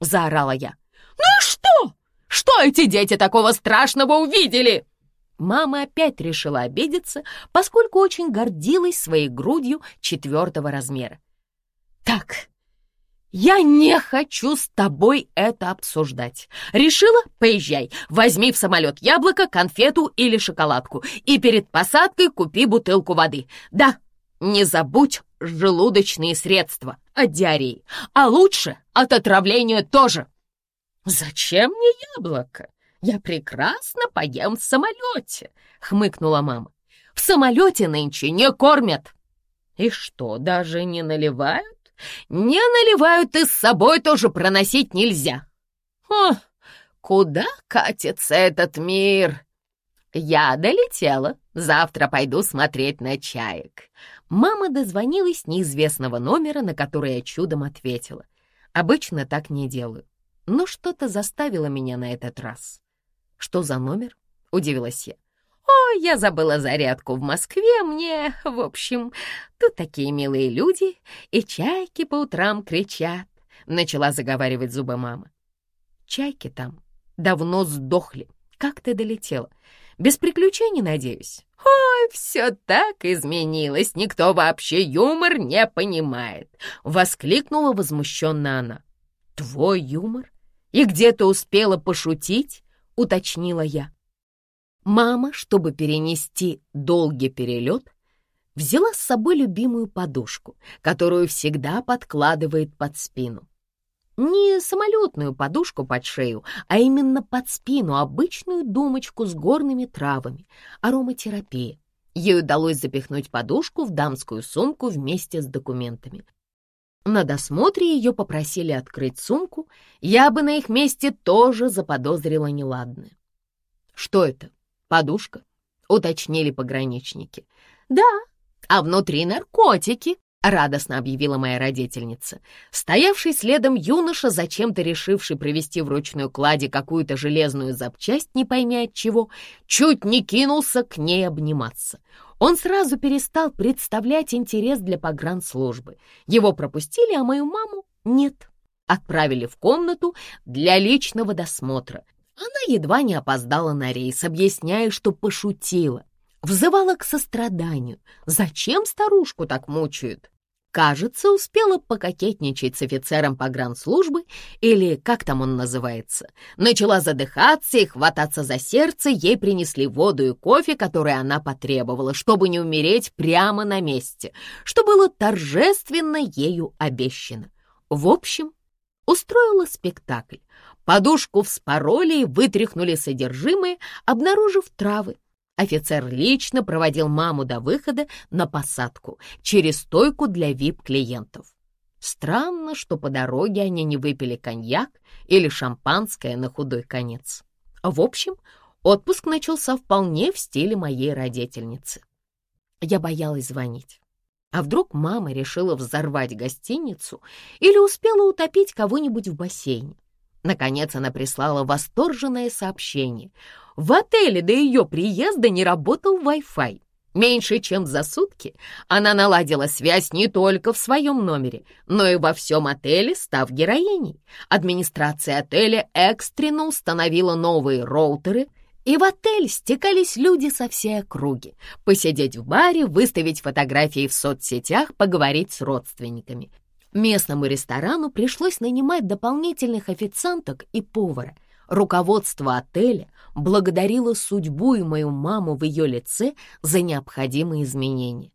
Заорала я. «Ну что? Что эти дети такого страшного увидели?» Мама опять решила обидеться, поскольку очень гордилась своей грудью четвертого размера. «Так, «Я не хочу с тобой это обсуждать. Решила? Поезжай. Возьми в самолет яблоко, конфету или шоколадку. И перед посадкой купи бутылку воды. Да, не забудь желудочные средства от диареи. А лучше от отравления тоже. Зачем мне яблоко? Я прекрасно поем в самолете, хмыкнула мама. В самолете нынче не кормят. И что, даже не наливают? Не наливают и с собой тоже проносить нельзя. О, куда катится этот мир? Я долетела. Завтра пойду смотреть на чаек. Мама дозвонилась неизвестного номера, на который я чудом ответила. Обычно так не делаю. Но что-то заставило меня на этот раз. Что за номер? Удивилась я. «О, я забыла зарядку в Москве, мне, в общем, тут такие милые люди, и чайки по утрам кричат», — начала заговаривать зубы мама. «Чайки там давно сдохли. Как ты долетела? Без приключений, надеюсь?» «Ой, все так изменилось, никто вообще юмор не понимает!» — воскликнула возмущенно она. «Твой юмор? И где ты успела пошутить?» — уточнила я. Мама, чтобы перенести долгий перелет, взяла с собой любимую подушку, которую всегда подкладывает под спину. Не самолетную подушку под шею, а именно под спину обычную думочку с горными травами, ароматерапия. Ей удалось запихнуть подушку в дамскую сумку вместе с документами. На досмотре ее попросили открыть сумку, я бы на их месте тоже заподозрила неладное. Что это? «Подушка?» — уточнили пограничники. «Да, а внутри наркотики», — радостно объявила моя родительница. Стоявший следом юноша, зачем-то решивший привезти в ручную клади какую-то железную запчасть, не пойми от чего, чуть не кинулся к ней обниматься. Он сразу перестал представлять интерес для погранслужбы. Его пропустили, а мою маму нет. Отправили в комнату для личного досмотра — Она едва не опоздала на рейс, объясняя, что пошутила. Взывала к состраданию. Зачем старушку так мучают? Кажется, успела пококетничать с офицером погранслужбы, или как там он называется. Начала задыхаться и хвататься за сердце, ей принесли воду и кофе, которые она потребовала, чтобы не умереть прямо на месте, что было торжественно ею обещано. В общем, устроила спектакль. Подушку вспороли и вытряхнули содержимое, обнаружив травы. Офицер лично проводил маму до выхода на посадку через стойку для вип-клиентов. Странно, что по дороге они не выпили коньяк или шампанское на худой конец. В общем, отпуск начался вполне в стиле моей родительницы. Я боялась звонить. А вдруг мама решила взорвать гостиницу или успела утопить кого-нибудь в бассейне? Наконец она прислала восторженное сообщение. В отеле до ее приезда не работал Wi-Fi. Меньше чем за сутки она наладила связь не только в своем номере, но и во всем отеле, став героиней. Администрация отеля экстренно установила новые роутеры, и в отель стекались люди со всей округи. Посидеть в баре, выставить фотографии в соцсетях, поговорить с родственниками. Местному ресторану пришлось нанимать дополнительных официанток и повара. Руководство отеля благодарило судьбу и мою маму в ее лице за необходимые изменения.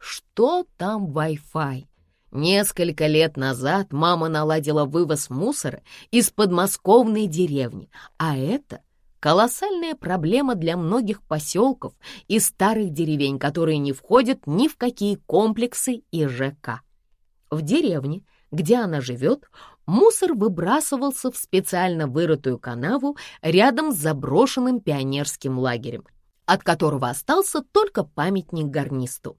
Что там Wi-Fi? Несколько лет назад мама наладила вывоз мусора из подмосковной деревни, а это колоссальная проблема для многих поселков и старых деревень, которые не входят ни в какие комплексы и ЖК. В деревне, где она живет, мусор выбрасывался в специально вырытую канаву рядом с заброшенным пионерским лагерем, от которого остался только памятник гарнисту.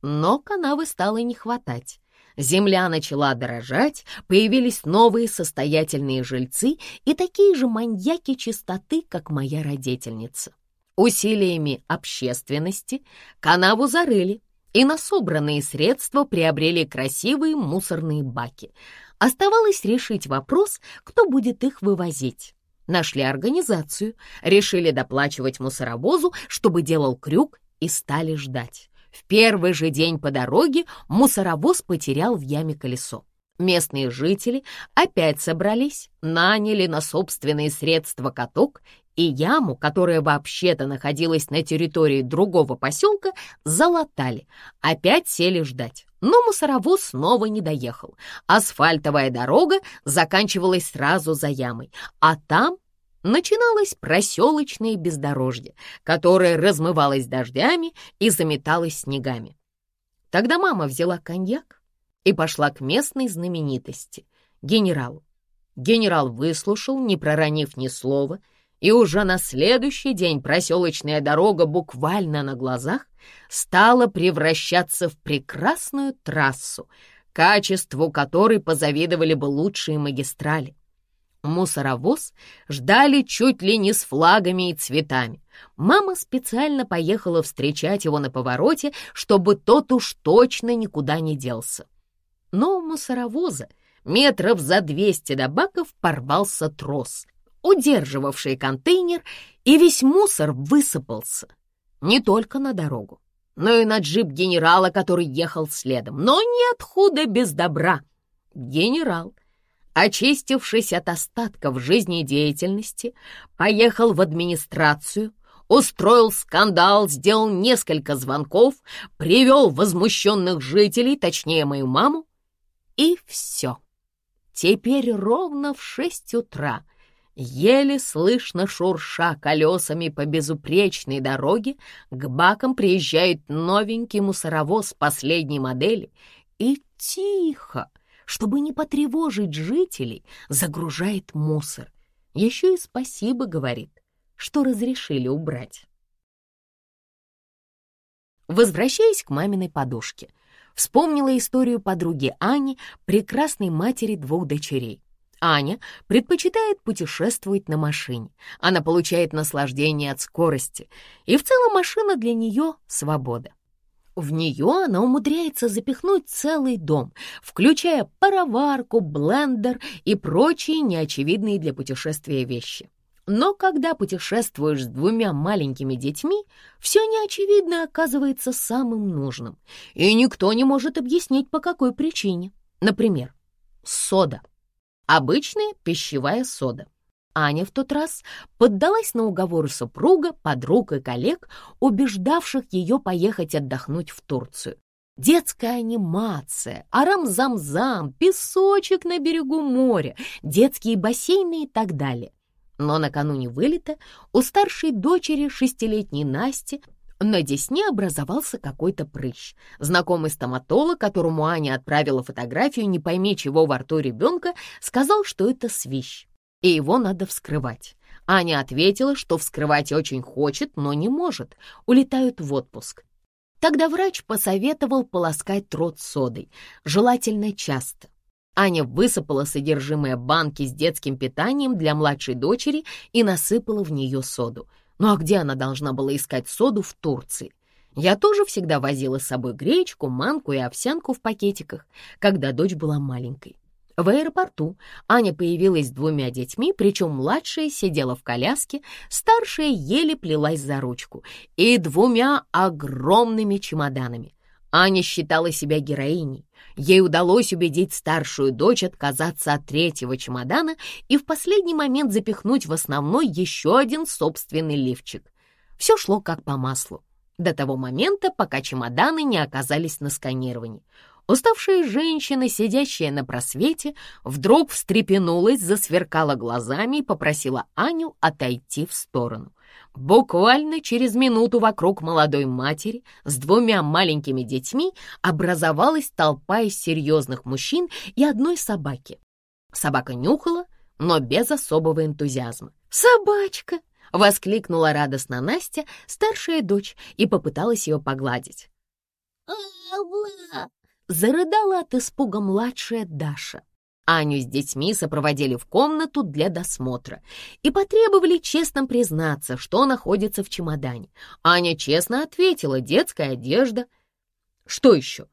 Но канавы стало не хватать. Земля начала дорожать, появились новые состоятельные жильцы и такие же маньяки чистоты, как моя родительница. Усилиями общественности канаву зарыли, и на собранные средства приобрели красивые мусорные баки. Оставалось решить вопрос, кто будет их вывозить. Нашли организацию, решили доплачивать мусоровозу, чтобы делал крюк, и стали ждать. В первый же день по дороге мусоровоз потерял в яме колесо. Местные жители опять собрались, наняли на собственные средства каток и яму, которая вообще-то находилась на территории другого поселка, залатали. Опять сели ждать. Но мусоровоз снова не доехал. Асфальтовая дорога заканчивалась сразу за ямой, а там начиналось проселочное бездорожье, которое размывалось дождями и заметалось снегами. Тогда мама взяла коньяк и пошла к местной знаменитости, генералу. Генерал выслушал, не проронив ни слова, и уже на следующий день проселочная дорога буквально на глазах стала превращаться в прекрасную трассу, качеству которой позавидовали бы лучшие магистрали. Мусоровоз ждали чуть ли не с флагами и цветами. Мама специально поехала встречать его на повороте, чтобы тот уж точно никуда не делся. Но у мусоровоза метров за двести до баков порвался трос, удерживавший контейнер, и весь мусор высыпался. Не только на дорогу, но и на джип генерала, который ехал следом. Но нет худа без добра. Генерал, очистившись от остатков жизнедеятельности, поехал в администрацию, устроил скандал, сделал несколько звонков, привел возмущенных жителей, точнее мою маму, и все. Теперь ровно в шесть утра Еле слышно шурша колесами по безупречной дороге, к бакам приезжает новенький мусоровоз последней модели и тихо, чтобы не потревожить жителей, загружает мусор. Еще и спасибо говорит, что разрешили убрать. Возвращаясь к маминой подушке, вспомнила историю подруги Ани, прекрасной матери двух дочерей. Аня предпочитает путешествовать на машине. Она получает наслаждение от скорости, и в целом машина для нее — свобода. В нее она умудряется запихнуть целый дом, включая пароварку, блендер и прочие неочевидные для путешествия вещи. Но когда путешествуешь с двумя маленькими детьми, все неочевидно оказывается самым нужным, и никто не может объяснить, по какой причине. Например, сода. Обычная пищевая сода. Аня в тот раз поддалась на уговоры супруга, подруг и коллег, убеждавших ее поехать отдохнуть в Турцию. Детская анимация, арам-зам-зам, песочек на берегу моря, детские бассейны и так далее. Но накануне вылета у старшей дочери шестилетней Насти на десне образовался какой-то прыщ. Знакомый стоматолог, которому Аня отправила фотографию не пойми чего во рту ребенка, сказал, что это свищ, и его надо вскрывать. Аня ответила, что вскрывать очень хочет, но не может, улетают в отпуск. Тогда врач посоветовал полоскать рот содой, желательно часто. Аня высыпала содержимое банки с детским питанием для младшей дочери и насыпала в нее соду. Ну а где она должна была искать соду в Турции? Я тоже всегда возила с собой гречку, манку и овсянку в пакетиках, когда дочь была маленькой. В аэропорту Аня появилась с двумя детьми, причем младшая сидела в коляске, старшая еле плелась за ручку и двумя огромными чемоданами. Аня считала себя героиней. Ей удалось убедить старшую дочь отказаться от третьего чемодана и в последний момент запихнуть в основной еще один собственный лифчик. Все шло как по маслу. До того момента, пока чемоданы не оказались на сканировании. Уставшая женщина, сидящая на просвете, вдруг встрепенулась, засверкала глазами и попросила Аню отойти в сторону. Буквально через минуту вокруг молодой матери с двумя маленькими детьми образовалась толпа из серьезных мужчин и одной собаки. Собака нюхала, но без особого энтузиазма. «Собачка!» — воскликнула радостно Настя, старшая дочь, и попыталась ее погладить. Зарыдала от испуга младшая Даша. Аню с детьми сопроводили в комнату для досмотра и потребовали честно признаться, что находится в чемодане. Аня честно ответила «детская одежда». Что еще?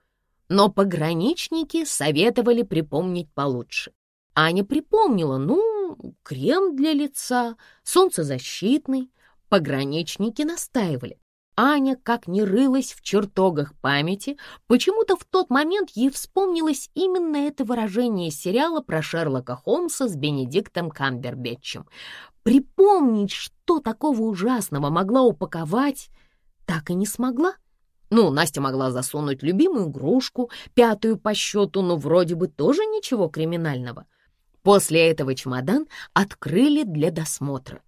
Но пограничники советовали припомнить получше. Аня припомнила, ну, крем для лица, солнцезащитный. Пограничники настаивали. Аня, как ни рылась в чертогах памяти, почему-то в тот момент ей вспомнилось именно это выражение сериала про Шерлока Холмса с Бенедиктом Камбербэтчем. Припомнить, что такого ужасного могла упаковать, так и не смогла. Ну, Настя могла засунуть любимую игрушку, пятую по счету, но вроде бы тоже ничего криминального. После этого чемодан открыли для досмотра.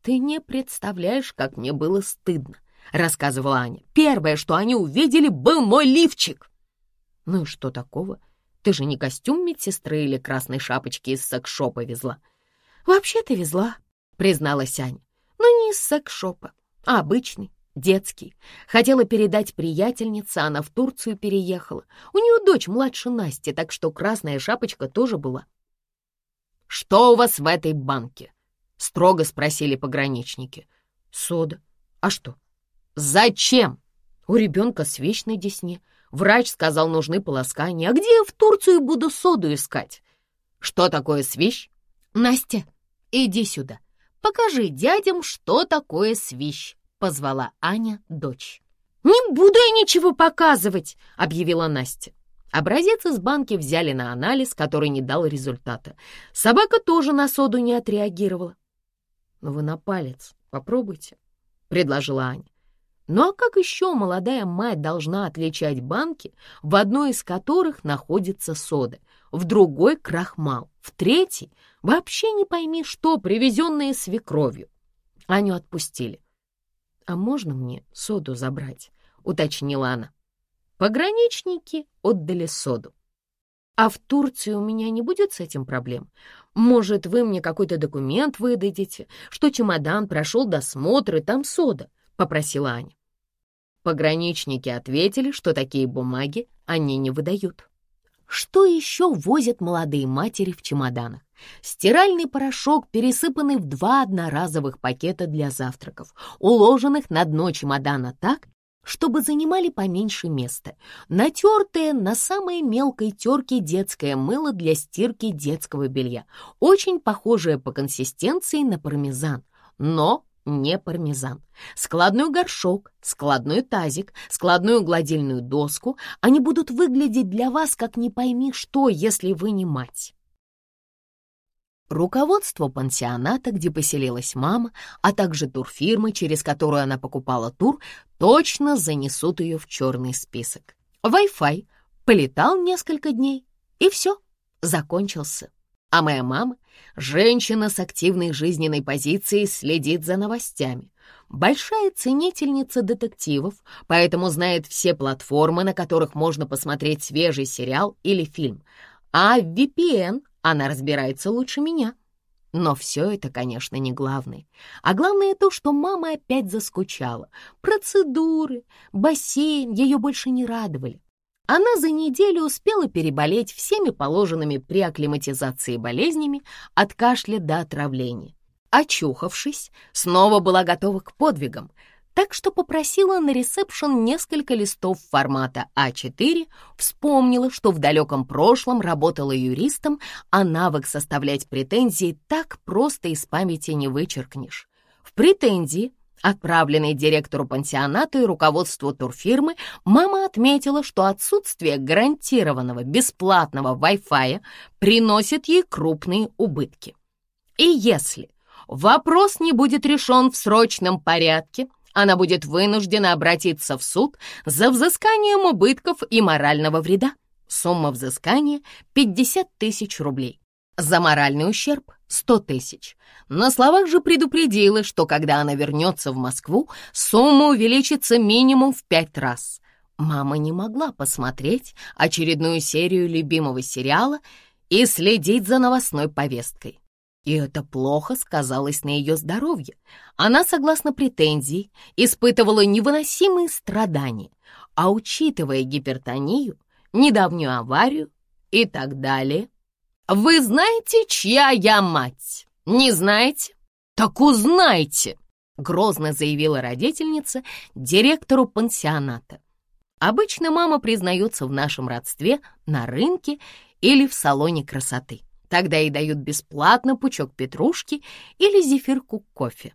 Ты не представляешь, как мне было стыдно. — рассказывала Аня. «Первое, что они увидели, был мой лифчик!» «Ну и что такого? Ты же не костюм медсестры или красной шапочки из секс-шопа везла?» «Вообще-то везла», — призналась Аня. «Но не из секс-шопа, а обычный, детский. Хотела передать приятельнице, она в Турцию переехала. У нее дочь младше Насти, так что красная шапочка тоже была». «Что у вас в этой банке?» — строго спросили пограничники. «Сода. А что?» Зачем? У ребенка свищ на десне. Врач сказал, нужны полоскания. А где я в Турцию буду соду искать? Что такое свищ? Настя, иди сюда. Покажи дядям, что такое свищ, позвала Аня дочь. «Не буду я ничего показывать!» — объявила Настя. Образец из банки взяли на анализ, который не дал результата. Собака тоже на соду не отреагировала. «Ну вы на палец попробуйте», — предложила Аня. Ну а как еще молодая мать должна отличать банки, в одной из которых находится сода, в другой — крахмал, в третьей — вообще не пойми что, привезенные свекровью. Аню отпустили. «А можно мне соду забрать?» — уточнила она. Пограничники отдали соду. «А в Турции у меня не будет с этим проблем? Может, вы мне какой-то документ выдадите, что чемодан прошел досмотр и там сода?» — попросила Аня. Пограничники ответили, что такие бумаги они не выдают. Что еще возят молодые матери в чемоданах? Стиральный порошок, пересыпанный в два одноразовых пакета для завтраков, уложенных на дно чемодана так, чтобы занимали поменьше места. Натертое на самой мелкой терке детское мыло для стирки детского белья, очень похожее по консистенции на пармезан, но не пармезан. Складной горшок, складной тазик, складную гладильную доску. Они будут выглядеть для вас как не пойми что, если вы не мать. Руководство пансионата, где поселилась мама, а также турфирмы, через которую она покупала тур, точно занесут ее в черный список. Wi-Fi полетал несколько дней, и все, закончился. А моя мама, женщина с активной жизненной позицией, следит за новостями. Большая ценительница детективов, поэтому знает все платформы, на которых можно посмотреть свежий сериал или фильм. А в VPN она разбирается лучше меня. Но все это, конечно, не главное. А главное то, что мама опять заскучала. Процедуры, бассейн ее больше не радовали. Она за неделю успела переболеть всеми положенными при акклиматизации болезнями от кашля до отравления. Очухавшись, снова была готова к подвигам — так что попросила на ресепшн несколько листов формата А4, вспомнила, что в далеком прошлом работала юристом, а навык составлять претензии так просто из памяти не вычеркнешь. В претензии, отправленной директору пансионата и руководству турфирмы, мама отметила, что отсутствие гарантированного бесплатного Wi-Fi приносит ей крупные убытки. И если вопрос не будет решен в срочном порядке, она будет вынуждена обратиться в суд за взысканием убытков и морального вреда. Сумма взыскания — 50 тысяч рублей. За моральный ущерб — 100 тысяч. На словах же предупредила, что когда она вернется в Москву, сумма увеличится минимум в пять раз. Мама не могла посмотреть очередную серию любимого сериала и следить за новостной повесткой. И это плохо сказалось на ее здоровье. Она, согласно претензии, испытывала невыносимые страдания, а учитывая гипертонию, недавнюю аварию и так далее. «Вы знаете, чья я мать? Не знаете? Так узнайте!» грозно заявила родительница директору пансионата. Обычно мама признается в нашем родстве на рынке или в салоне красоты. Тогда ей дают бесплатно пучок петрушки или зефирку кофе.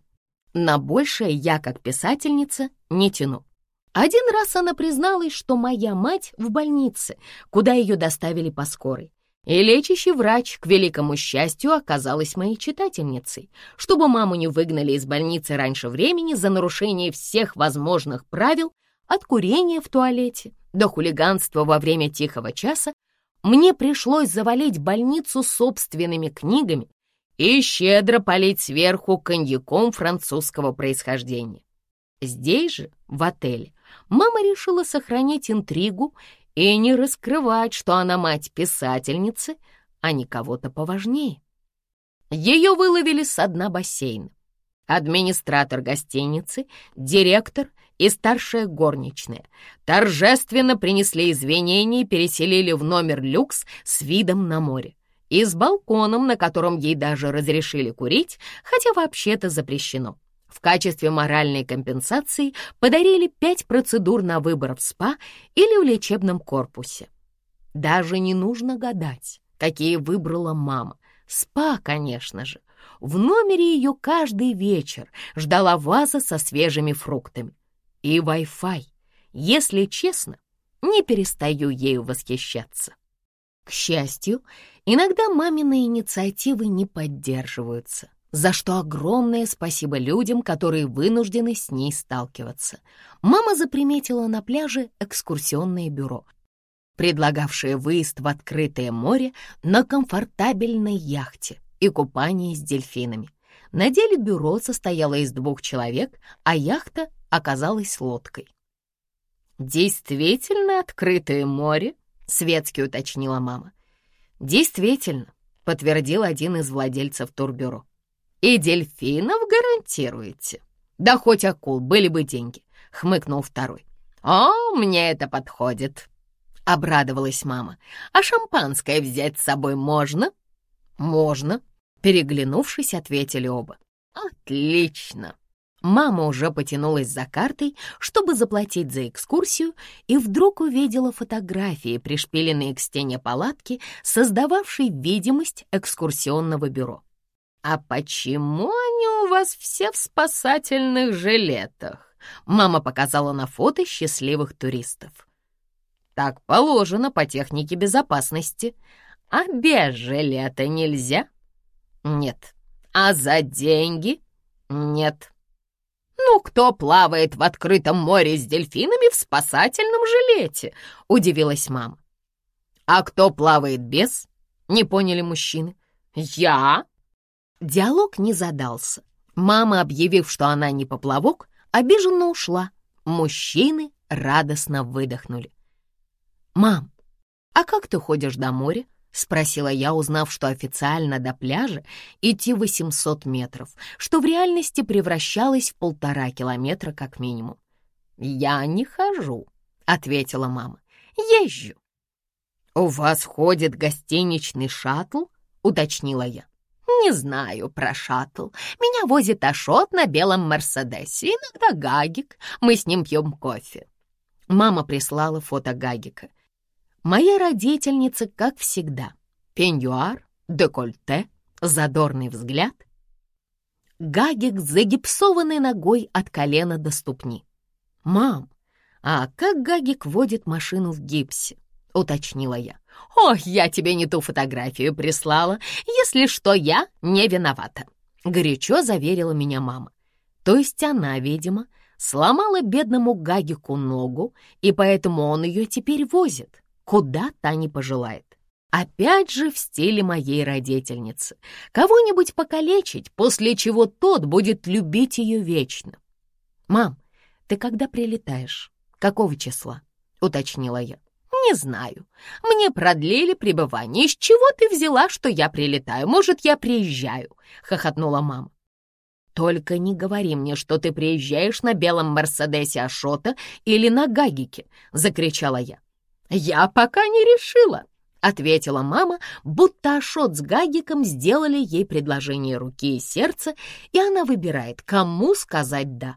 На большее я, как писательница, не тяну. Один раз она призналась, что моя мать в больнице, куда ее доставили по скорой. И лечащий врач, к великому счастью, оказалась моей читательницей. Чтобы маму не выгнали из больницы раньше времени за нарушение всех возможных правил, от курения в туалете до хулиганства во время тихого часа, мне пришлось завалить больницу собственными книгами и щедро полить сверху коньяком французского происхождения. Здесь же, в отеле, мама решила сохранить интригу и не раскрывать, что она мать писательницы, а не кого-то поважнее. Ее выловили с дна бассейна. Администратор гостиницы, директор и старшая горничная торжественно принесли извинения и переселили в номер люкс с видом на море и с балконом, на котором ей даже разрешили курить, хотя вообще-то запрещено. В качестве моральной компенсации подарили пять процедур на выбор в СПА или в лечебном корпусе. Даже не нужно гадать, какие выбрала мама. СПА, конечно же. В номере ее каждый вечер ждала ваза со свежими фруктами и Wi-Fi. Если честно, не перестаю ею восхищаться. К счастью, иногда мамины инициативы не поддерживаются, за что огромное спасибо людям, которые вынуждены с ней сталкиваться. Мама заприметила на пляже экскурсионное бюро, предлагавшее выезд в открытое море на комфортабельной яхте и купание с дельфинами. На деле бюро состояло из двух человек, а яхта оказалась лодкой. «Действительно открытое море?» — светски уточнила мама. «Действительно», — подтвердил один из владельцев турбюро. «И дельфинов гарантируете?» «Да хоть акул, были бы деньги», — хмыкнул второй. «О, мне это подходит», — обрадовалась мама. «А шампанское взять с собой можно?» «Можно», — переглянувшись, ответили оба. «Отлично!» Мама уже потянулась за картой, чтобы заплатить за экскурсию, и вдруг увидела фотографии, пришпиленные к стене палатки, создававшей видимость экскурсионного бюро. «А почему они у вас все в спасательных жилетах?» Мама показала на фото счастливых туристов. «Так положено по технике безопасности. А без жилета нельзя?» «Нет». «А за деньги?» «Нет». «Ну, кто плавает в открытом море с дельфинами в спасательном жилете?» — удивилась мама. «А кто плавает без?» — не поняли мужчины. «Я?» Диалог не задался. Мама, объявив, что она не поплавок, обиженно ушла. Мужчины радостно выдохнули. «Мам, а как ты ходишь до моря?» — спросила я, узнав, что официально до пляжа идти 800 метров, что в реальности превращалось в полтора километра как минимум. «Я не хожу», — ответила мама. «Езжу». «У вас ходит гостиничный шаттл?» — уточнила я. «Не знаю про шаттл. Меня возит Ашот на белом Мерседесе, иногда Гагик. Мы с ним пьем кофе». Мама прислала фото Гагика. Моя родительница, как всегда, пеньюар, декольте, задорный взгляд. Гагик загипсованный ногой от колена до ступни. «Мам, а как Гагик водит машину в гипсе?» — уточнила я. «Ох, я тебе не ту фотографию прислала. Если что, я не виновата», — горячо заверила меня мама. То есть она, видимо, сломала бедному Гагику ногу, и поэтому он ее теперь возит куда та не пожелает. Опять же в стиле моей родительницы. Кого-нибудь покалечить, после чего тот будет любить ее вечно. «Мам, ты когда прилетаешь? Какого числа?» — уточнила я. «Не знаю. Мне продлили пребывание. Из чего ты взяла, что я прилетаю? Может, я приезжаю?» — хохотнула мама. «Только не говори мне, что ты приезжаешь на белом Мерседесе Ашота или на Гагике!» — закричала я. «Я пока не решила», — ответила мама, будто Ашот с Гагиком сделали ей предложение руки и сердца, и она выбирает, кому сказать «да».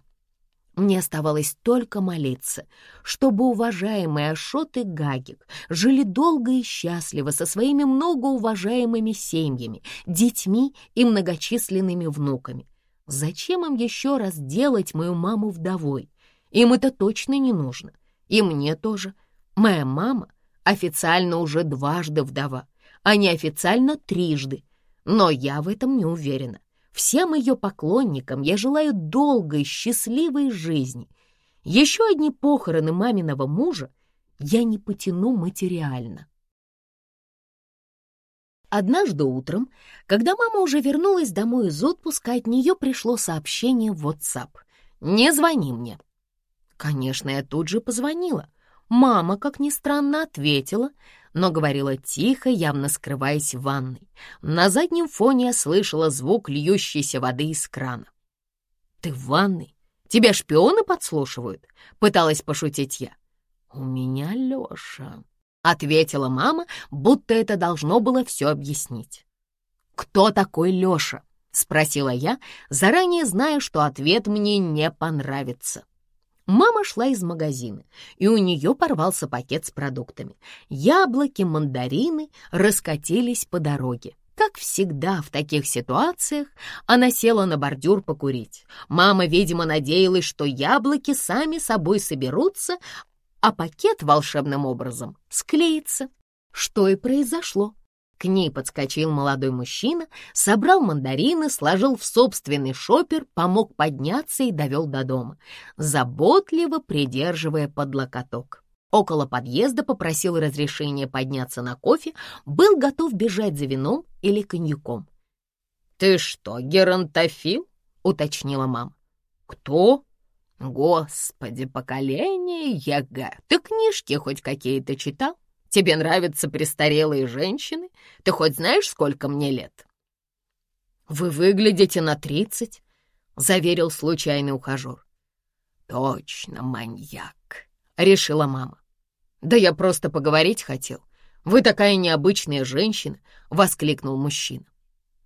Мне оставалось только молиться, чтобы уважаемые Ашот и Гагик жили долго и счастливо со своими многоуважаемыми семьями, детьми и многочисленными внуками. Зачем им еще раз делать мою маму вдовой? Им это точно не нужно. И мне тоже — Моя мама официально уже дважды вдова, а неофициально трижды, но я в этом не уверена. Всем ее поклонникам я желаю долгой, счастливой жизни. Еще одни похороны маминого мужа я не потяну материально. Однажды утром, когда мама уже вернулась домой из отпуска, от нее пришло сообщение в WhatsApp. «Не звони мне». Конечно, я тут же позвонила. Мама, как ни странно, ответила, но говорила тихо, явно скрываясь в ванной. На заднем фоне я слышала звук льющейся воды из крана. «Ты в ванной? Тебя шпионы подслушивают?» — пыталась пошутить я. «У меня Лёша», — ответила мама, будто это должно было все объяснить. «Кто такой Лёша?» — спросила я, заранее зная, что ответ мне не понравится. Мама шла из магазина, и у нее порвался пакет с продуктами. Яблоки, мандарины раскатились по дороге. Как всегда в таких ситуациях, она села на бордюр покурить. Мама, видимо, надеялась, что яблоки сами собой соберутся, а пакет волшебным образом склеится. Что и произошло. К ней подскочил молодой мужчина, собрал мандарины, сложил в собственный шопер, помог подняться и довел до дома, заботливо придерживая под локоток. Около подъезда попросил разрешения подняться на кофе, был готов бежать за вином или коньяком. «Ты что, геронтофил?» — уточнила мама. «Кто?» «Господи, поколение ЕГЭ! Ты книжки хоть какие-то читал?» Тебе нравятся престарелые женщины? Ты хоть знаешь, сколько мне лет?» «Вы выглядите на тридцать», — заверил случайный ухажер. «Точно маньяк», — решила мама. «Да я просто поговорить хотел. Вы такая необычная женщина», — воскликнул мужчина.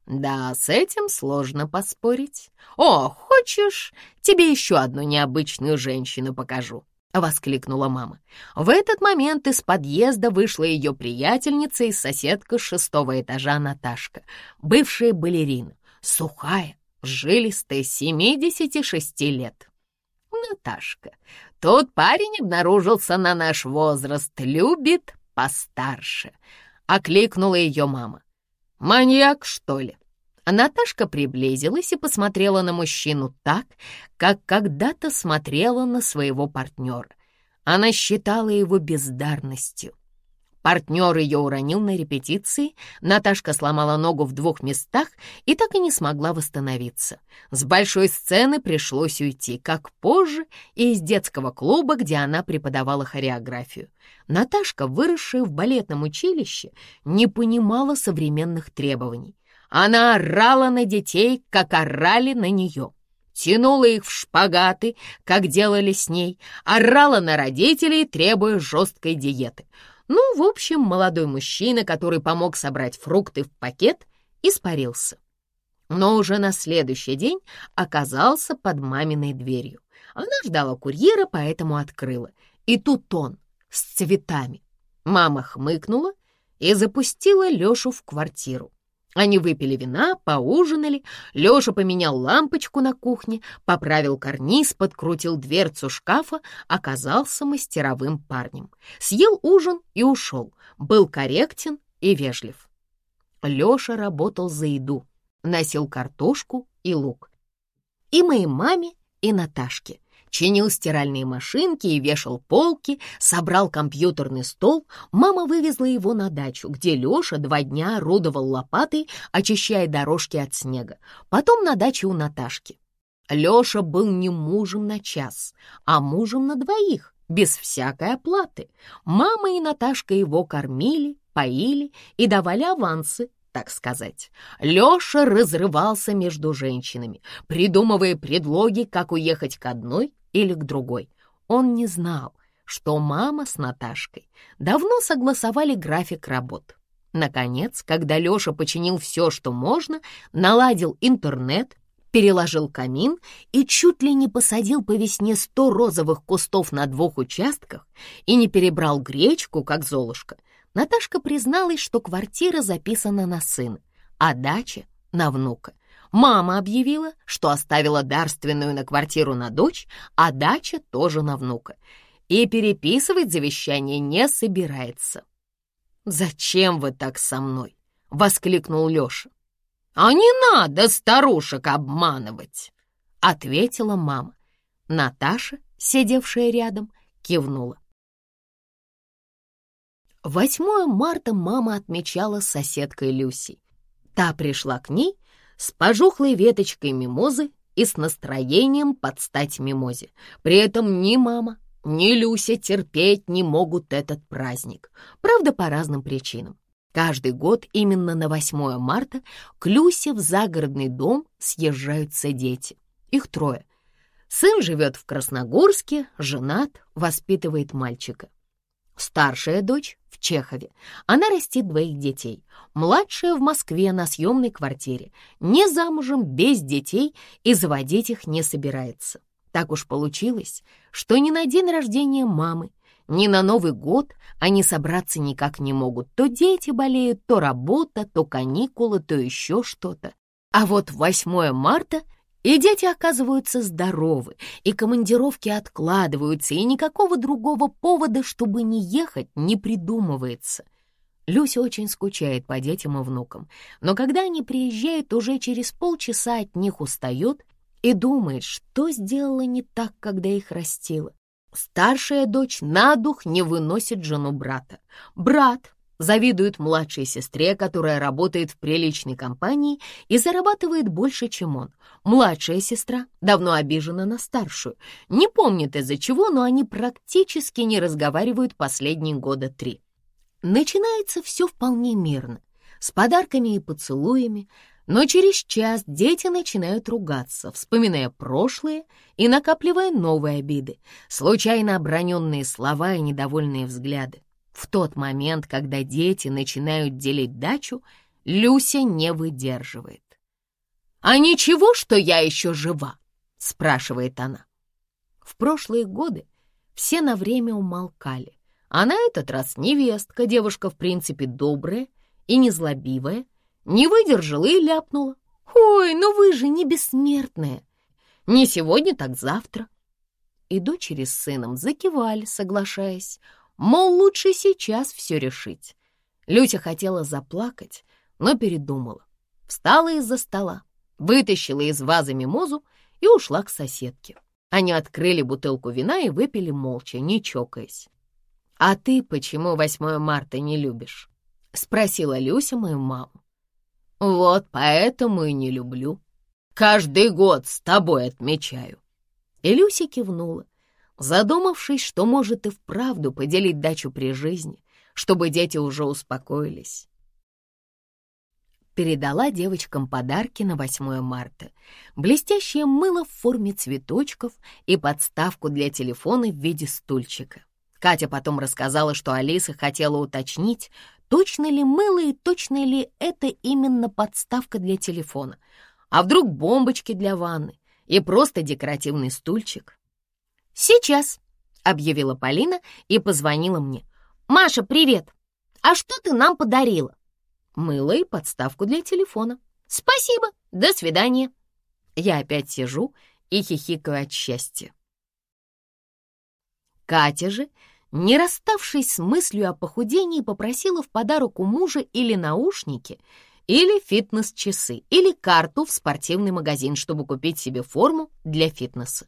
Да, с этим сложно поспорить. О, хочешь, тебе еще одну необычную женщину покажу? — воскликнула мама. В этот момент из подъезда вышла ее приятельница и соседка шестого этажа Наташка, бывшая балерина, сухая, жилистая, 76 лет. «Наташка, тот парень обнаружился на наш возраст, любит постарше», — окликнула ее мама. «Маньяк, что ли?» А Наташка приблизилась и посмотрела на мужчину так, как когда-то смотрела на своего партнера. Она считала его бездарностью. Партнер ее уронил на репетиции, Наташка сломала ногу в двух местах и так и не смогла восстановиться. С большой сцены пришлось уйти, как позже, и из детского клуба, где она преподавала хореографию. Наташка, выросшая в балетном училище, не понимала современных требований. Она орала на детей, как орали на нее. Тянула их в шпагаты, как делали с ней, орала на родителей, требуя жесткой диеты. Ну, в общем, молодой мужчина, который помог собрать фрукты в пакет, испарился. Но уже на следующий день оказался под маминой дверью. Она ждала курьера, поэтому открыла. И тут он, с цветами. Мама хмыкнула и запустила Лешу в квартиру. Они выпили вина, поужинали. Леша поменял лампочку на кухне, поправил карниз, подкрутил дверцу шкафа, оказался мастеровым парнем. Съел ужин и ушел. Был корректен и вежлив. Леша работал за еду, носил картошку и лук. И моей маме, и Наташке чинил стиральные машинки и вешал полки, собрал компьютерный стол. Мама вывезла его на дачу, где Леша два дня орудовал лопатой, очищая дорожки от снега. Потом на даче у Наташки. Леша был не мужем на час, а мужем на двоих, без всякой оплаты. Мама и Наташка его кормили, поили и давали авансы, так сказать. Леша разрывался между женщинами, придумывая предлоги, как уехать к одной, или к другой. Он не знал, что мама с Наташкой давно согласовали график работ. Наконец, когда Леша починил все, что можно, наладил интернет, переложил камин и чуть ли не посадил по весне сто розовых кустов на двух участках и не перебрал гречку, как Золушка, Наташка призналась, что квартира записана на сына, а дача — на внука. Мама объявила, что оставила дарственную на квартиру на дочь, а дача тоже на внука. И переписывать завещание не собирается. «Зачем вы так со мной?» — воскликнул Леша. «А не надо старушек обманывать!» — ответила мама. Наташа, сидевшая рядом, кивнула. 8 марта мама отмечала с соседкой Люси. Та пришла к ней с пожухлой веточкой мимозы и с настроением под стать мимозе. При этом ни мама, ни Люся терпеть не могут этот праздник. Правда, по разным причинам. Каждый год именно на 8 марта к Люсе в загородный дом съезжаются дети. Их трое. Сын живет в Красногорске, женат, воспитывает мальчика. Старшая дочь в Чехове. Она растит двоих детей. Младшая в Москве на съемной квартире. Не замужем, без детей и заводить их не собирается. Так уж получилось, что ни на день рождения мамы, ни на Новый год они собраться никак не могут. То дети болеют, то работа, то каникулы, то еще что-то. А вот 8 марта и дети оказываются здоровы, и командировки откладываются, и никакого другого повода, чтобы не ехать, не придумывается. Люся очень скучает по детям и внукам, но когда они приезжают, уже через полчаса от них устает и думает, что сделала не так, когда их растила. Старшая дочь на дух не выносит жену брата. Брат завидует младшей сестре, которая работает в приличной компании и зарабатывает больше, чем он. Младшая сестра давно обижена на старшую. Не помнит из-за чего, но они практически не разговаривают последние года три. Начинается все вполне мирно, с подарками и поцелуями, но через час дети начинают ругаться, вспоминая прошлое и накапливая новые обиды, случайно оброненные слова и недовольные взгляды. В тот момент, когда дети начинают делить дачу, Люся не выдерживает. «А ничего, что я еще жива?» — спрашивает она. В прошлые годы все на время умолкали, а на этот раз невестка, девушка в принципе добрая и незлобивая, не выдержала и ляпнула. «Ой, ну вы же не бессмертная! Не сегодня, так завтра!» И дочери с сыном закивали, соглашаясь, мол, лучше сейчас все решить. Люся хотела заплакать, но передумала. Встала из-за стола, вытащила из вазы мимозу и ушла к соседке. Они открыли бутылку вина и выпили молча, не чокаясь. «А ты почему 8 марта не любишь?» — спросила Люся мою маму. «Вот поэтому и не люблю. Каждый год с тобой отмечаю». И Люся кивнула, задумавшись, что может и вправду поделить дачу при жизни, чтобы дети уже успокоились. Передала девочкам подарки на 8 марта. Блестящее мыло в форме цветочков и подставку для телефона в виде стульчика. Катя потом рассказала, что Алиса хотела уточнить, точно ли мыло и точно ли это именно подставка для телефона. А вдруг бомбочки для ванны и просто декоративный стульчик? «Сейчас», — объявила Полина и позвонила мне. «Маша, привет! А что ты нам подарила?» «Мыло и подставку для телефона». «Спасибо, до свидания». Я опять сижу и хихикаю от счастья. Катя же, не расставшись с мыслью о похудении, попросила в подарок у мужа или наушники, или фитнес-часы, или карту в спортивный магазин, чтобы купить себе форму для фитнеса.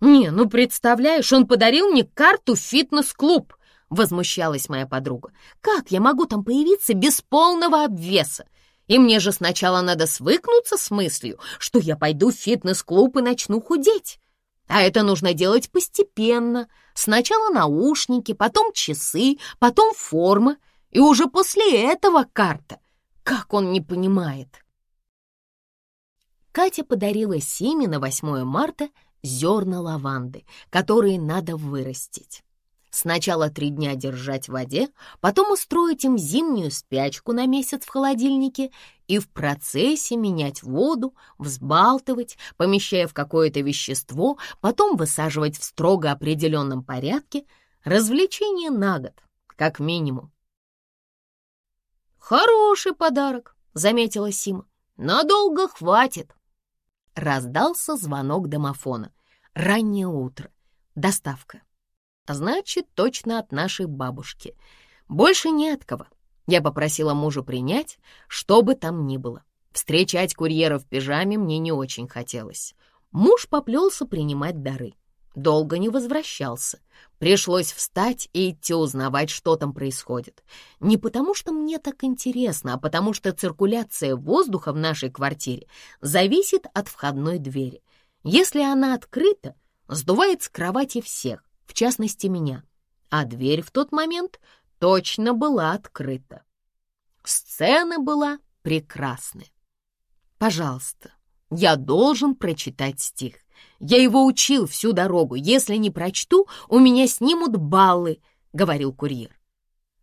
«Не, ну представляешь, он подарил мне карту в фитнес-клуб!» — возмущалась моя подруга. «Как я могу там появиться без полного обвеса? И мне же сначала надо свыкнуться с мыслью, что я пойду в фитнес-клуб и начну худеть. А это нужно делать постепенно. Сначала наушники, потом часы, потом форма, и уже после этого карта. Как он не понимает?» Катя подарила Симе на 8 марта зерна лаванды, которые надо вырастить. Сначала три дня держать в воде, потом устроить им зимнюю спячку на месяц в холодильнике и в процессе менять воду, взбалтывать, помещая в какое-то вещество, потом высаживать в строго определенном порядке. Развлечение на год, как минимум. «Хороший подарок», — заметила Сима. «Надолго хватит». Раздался звонок домофона. Раннее утро. Доставка. Значит, точно от нашей бабушки. Больше не от кого. Я попросила мужа принять, что бы там ни было. Встречать курьера в пижаме мне не очень хотелось. Муж поплелся принимать дары. Долго не возвращался. Пришлось встать и идти узнавать, что там происходит. Не потому, что мне так интересно, а потому что циркуляция воздуха в нашей квартире зависит от входной двери. Если она открыта, сдувает с кровати всех, в частности меня, а дверь в тот момент точно была открыта. Сцена была прекрасная. Пожалуйста, я должен прочитать стих. Я его учил всю дорогу. Если не прочту, у меня снимут баллы, — говорил курьер.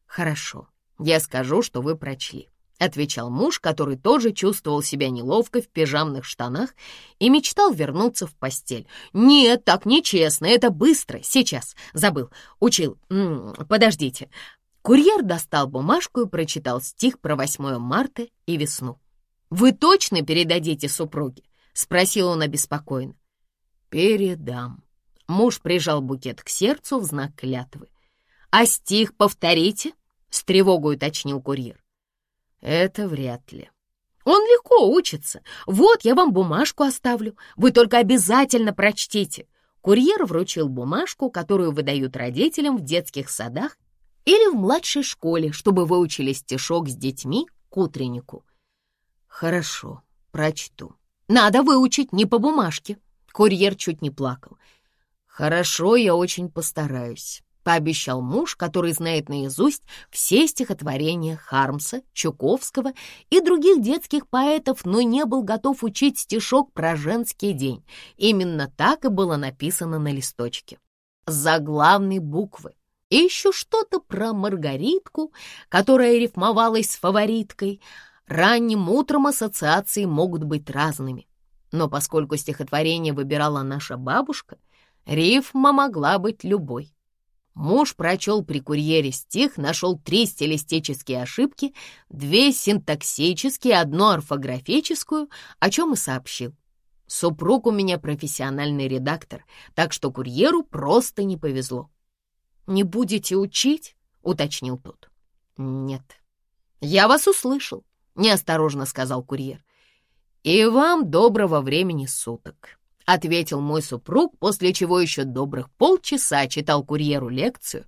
Хорошо, я скажу, что вы прочли. — отвечал муж, который тоже чувствовал себя неловко в пижамных штанах и мечтал вернуться в постель. «Нет, так нечестно, это быстро, сейчас, забыл, учил, М -м, подождите». Курьер достал бумажку и прочитал стих про 8 марта и весну. «Вы точно передадите супруге?» — спросил он обеспокоенно. «Передам». Муж прижал букет к сердцу в знак клятвы. «А стих повторите?» — с тревогой уточнил курьер. Это вряд ли. Он легко учится. Вот я вам бумажку оставлю. Вы только обязательно прочтите. Курьер вручил бумажку, которую выдают родителям в детских садах или в младшей школе, чтобы выучили стишок с детьми к утреннику. Хорошо, прочту. Надо выучить не по бумажке. Курьер чуть не плакал. Хорошо, я очень постараюсь пообещал муж, который знает наизусть все стихотворения Хармса, Чуковского и других детских поэтов, но не был готов учить стишок про женский день. Именно так и было написано на листочке. Заглавной буквы. И еще что-то про Маргаритку, которая рифмовалась с фавориткой. Ранним утром ассоциации могут быть разными. Но поскольку стихотворение выбирала наша бабушка, рифма могла быть любой. Муж прочел при курьере стих, нашел три стилистические ошибки, две синтаксические, одну орфографическую, о чем и сообщил. Супруг у меня профессиональный редактор, так что курьеру просто не повезло. «Не будете учить?» — уточнил тот. «Нет». «Я вас услышал», — неосторожно сказал курьер. «И вам доброго времени суток». — ответил мой супруг, после чего еще добрых полчаса читал курьеру лекцию,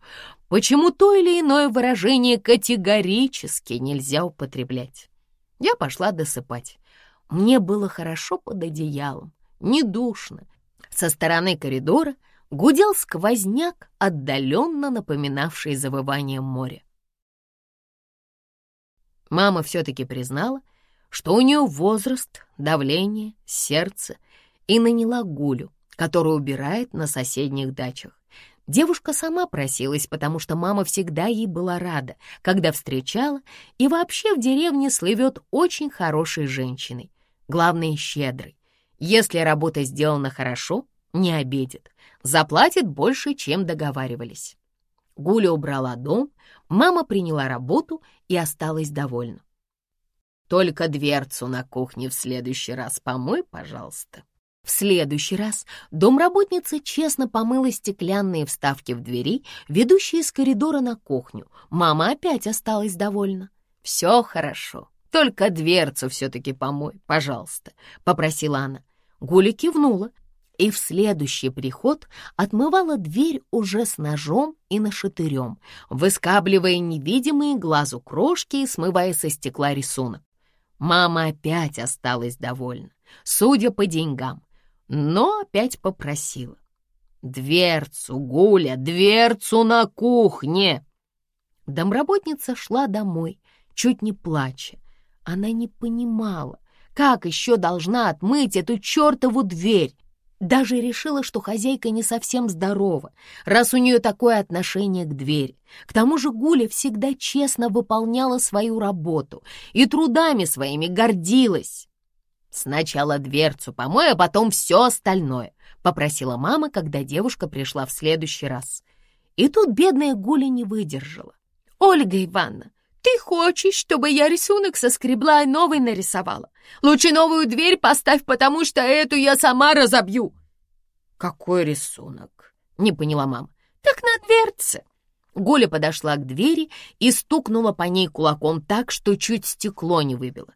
почему то или иное выражение категорически нельзя употреблять. Я пошла досыпать. Мне было хорошо под одеялом, не душно. Со стороны коридора гудел сквозняк, отдаленно напоминавший завывание моря. Мама все-таки признала, что у нее возраст, давление, сердце — и наняла Гулю, которая убирает на соседних дачах. Девушка сама просилась, потому что мама всегда ей была рада, когда встречала, и вообще в деревне слывет очень хорошей женщиной, главное, щедрой. Если работа сделана хорошо, не обидит, заплатит больше, чем договаривались. Гуля убрала дом, мама приняла работу и осталась довольна. «Только дверцу на кухне в следующий раз помой, пожалуйста», в следующий раз домработница честно помыла стеклянные вставки в двери, ведущие из коридора на кухню. Мама опять осталась довольна. «Все хорошо, только дверцу все-таки помой, пожалуйста», — попросила она. Гуля кивнула и в следующий приход отмывала дверь уже с ножом и нашатырем, выскабливая невидимые глазу крошки и смывая со стекла рисунок. Мама опять осталась довольна, судя по деньгам но опять попросила. «Дверцу, Гуля, дверцу на кухне!» Домработница шла домой, чуть не плача. Она не понимала, как еще должна отмыть эту чертову дверь. Даже решила, что хозяйка не совсем здорова, раз у нее такое отношение к двери. К тому же Гуля всегда честно выполняла свою работу и трудами своими гордилась. «Сначала дверцу помой, а потом все остальное», — попросила мама, когда девушка пришла в следующий раз. И тут бедная Гуля не выдержала. «Ольга Ивановна, ты хочешь, чтобы я рисунок соскребла и новый нарисовала? Лучше новую дверь поставь, потому что эту я сама разобью». «Какой рисунок?» — не поняла мама. «Так на дверце». Гуля подошла к двери и стукнула по ней кулаком так, что чуть стекло не выбило.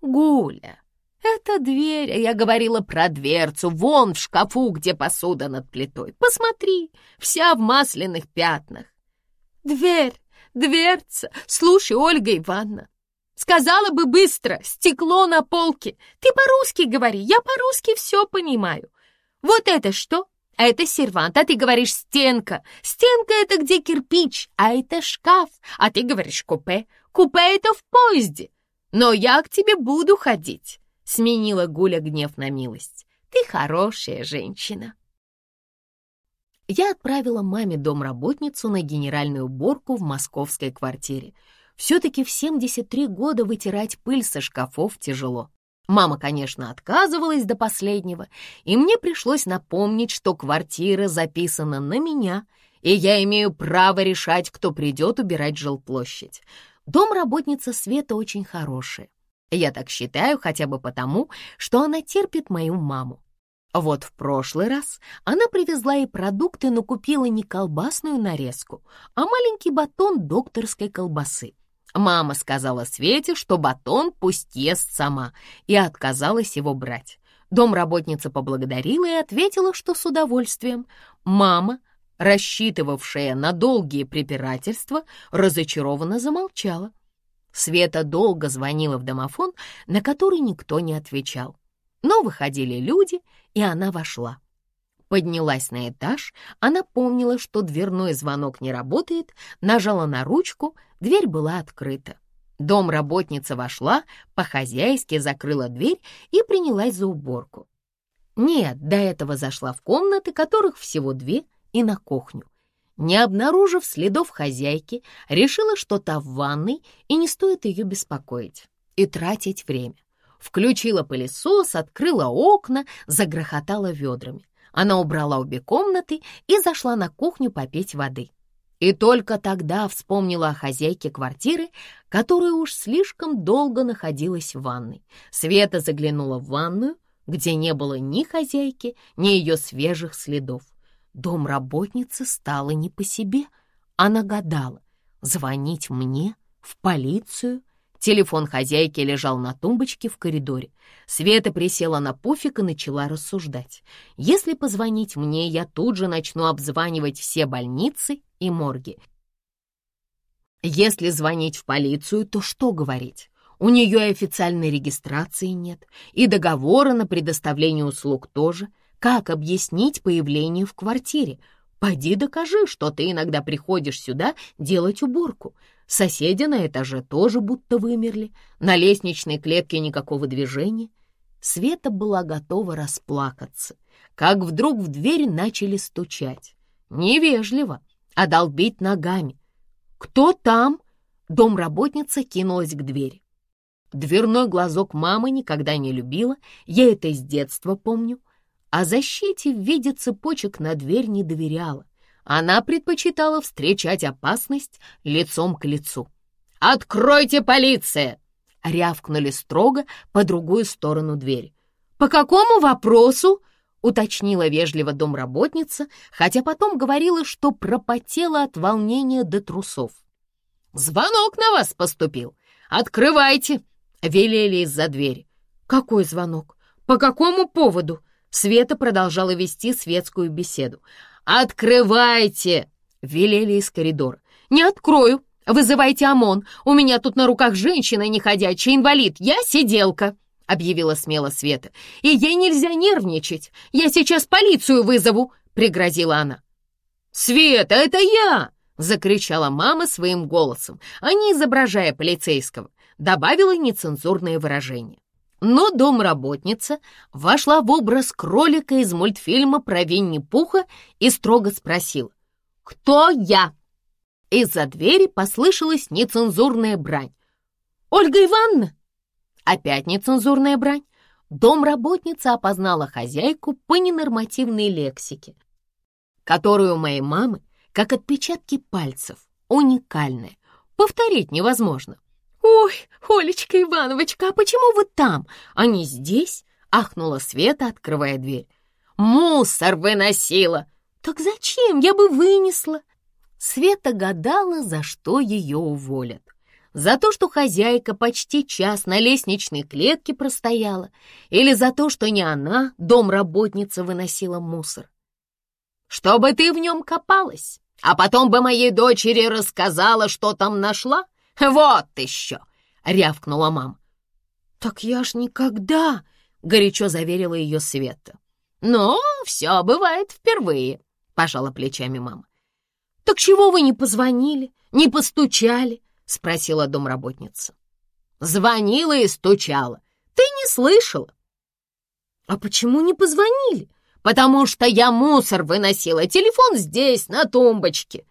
«Гуля, «Это дверь, а я говорила про дверцу, вон в шкафу, где посуда над плитой. Посмотри, вся в масляных пятнах». «Дверь, дверца, слушай, Ольга Ивановна, сказала бы быстро, стекло на полке. Ты по-русски говори, я по-русски все понимаю. Вот это что? А это сервант, а ты говоришь стенка. Стенка — это где кирпич, а это шкаф, а ты говоришь купе. Купе — это в поезде. Но я к тебе буду ходить». Сменила Гуля гнев на милость. «Ты хорошая женщина». Я отправила маме домработницу на генеральную уборку в московской квартире. Все-таки в 73 года вытирать пыль со шкафов тяжело. Мама, конечно, отказывалась до последнего, и мне пришлось напомнить, что квартира записана на меня, и я имею право решать, кто придет убирать жилплощадь. Домработница Света очень хорошая. Я так считаю хотя бы потому, что она терпит мою маму. Вот в прошлый раз она привезла ей продукты, но купила не колбасную нарезку, а маленький батон докторской колбасы. Мама сказала Свете, что батон пусть ест сама, и отказалась его брать. Домработница поблагодарила и ответила, что с удовольствием. Мама, рассчитывавшая на долгие препирательства, разочарованно замолчала. Света долго звонила в домофон, на который никто не отвечал. Но выходили люди, и она вошла. Поднялась на этаж, она помнила, что дверной звонок не работает, нажала на ручку, дверь была открыта. Домработница вошла, по-хозяйски закрыла дверь и принялась за уборку. Нет, до этого зашла в комнаты, которых всего две, и на кухню. Не обнаружив следов хозяйки, решила, что та в ванной и не стоит ее беспокоить. и тратить время. Включила пылесос, открыла окна, загрохотала ведрами. Она убрала обе комнаты и зашла на кухню попить воды. И только тогда вспомнила о хозяйке квартиры, которая уж слишком долго находилась в ванной. Света заглянула в ванную, где не было ни хозяйки, ни ее свежих следов. Дом работницы стало не по себе. Она гадала, звонить мне, в полицию Телефон хозяйки лежал на тумбочке в коридоре. Света присела на пуфик и начала рассуждать. «Если позвонить мне, я тут же начну обзванивать все больницы и морги. Если звонить в полицию, то что говорить? У нее и официальной регистрации нет, и договора на предоставление услуг тоже. Как объяснить появление в квартире? Пойди докажи, что ты иногда приходишь сюда делать уборку. Соседи на этаже тоже будто вымерли, на лестничной клетке никакого движения. Света была готова расплакаться, как вдруг в дверь начали стучать. Невежливо, а долбить ногами. «Кто там?» Домработница кинулась к двери. Дверной глазок мамы никогда не любила, я это с детства помню. О защите в виде цепочек на дверь не доверяла. Она предпочитала встречать опасность лицом к лицу. «Откройте, полиция!» — рявкнули строго по другую сторону двери. «По какому вопросу?» — уточнила вежливо домработница, хотя потом говорила, что пропотела от волнения до трусов. «Звонок на вас поступил! Открывайте!» — велели из-за двери. «Какой звонок? По какому поводу?» Света продолжала вести светскую беседу. «Открывайте!» — велели из коридора. «Не открою! Вызывайте ОМОН! У меня тут на руках женщина неходячая, инвалид! Я сиделка!» — объявила смело Света. «И ей нельзя нервничать! Я сейчас полицию вызову!» — пригрозила она. «Света, это я!» — закричала мама своим голосом, а не изображая полицейского. Добавила нецензурное выражение. Но домработница вошла в образ кролика из мультфильма про Винни-Пуха и строго спросила «Кто я?». Из-за двери послышалась нецензурная брань. «Ольга Ивановна!» Опять нецензурная брань. Домработница опознала хозяйку по ненормативной лексике, которую у моей мамы, как отпечатки пальцев, уникальная. Повторить невозможно. «Ой, Олечка Ивановочка, а почему вы там, а не здесь?» — ахнула Света, открывая дверь. «Мусор выносила!» «Так зачем? Я бы вынесла!» Света гадала, за что ее уволят. За то, что хозяйка почти час на лестничной клетке простояла, или за то, что не она, домработница, выносила мусор. «Чтобы ты в нем копалась, а потом бы моей дочери рассказала, что там нашла?» «Вот еще!» — рявкнула мама. «Так я ж никогда!» — горячо заверила ее Света. «Но все бывает впервые», — пожала плечами мама. «Так чего вы не позвонили, не постучали?» — спросила домработница. «Звонила и стучала. Ты не слышала?» «А почему не позвонили?» «Потому что я мусор выносила. Телефон здесь, на тумбочке».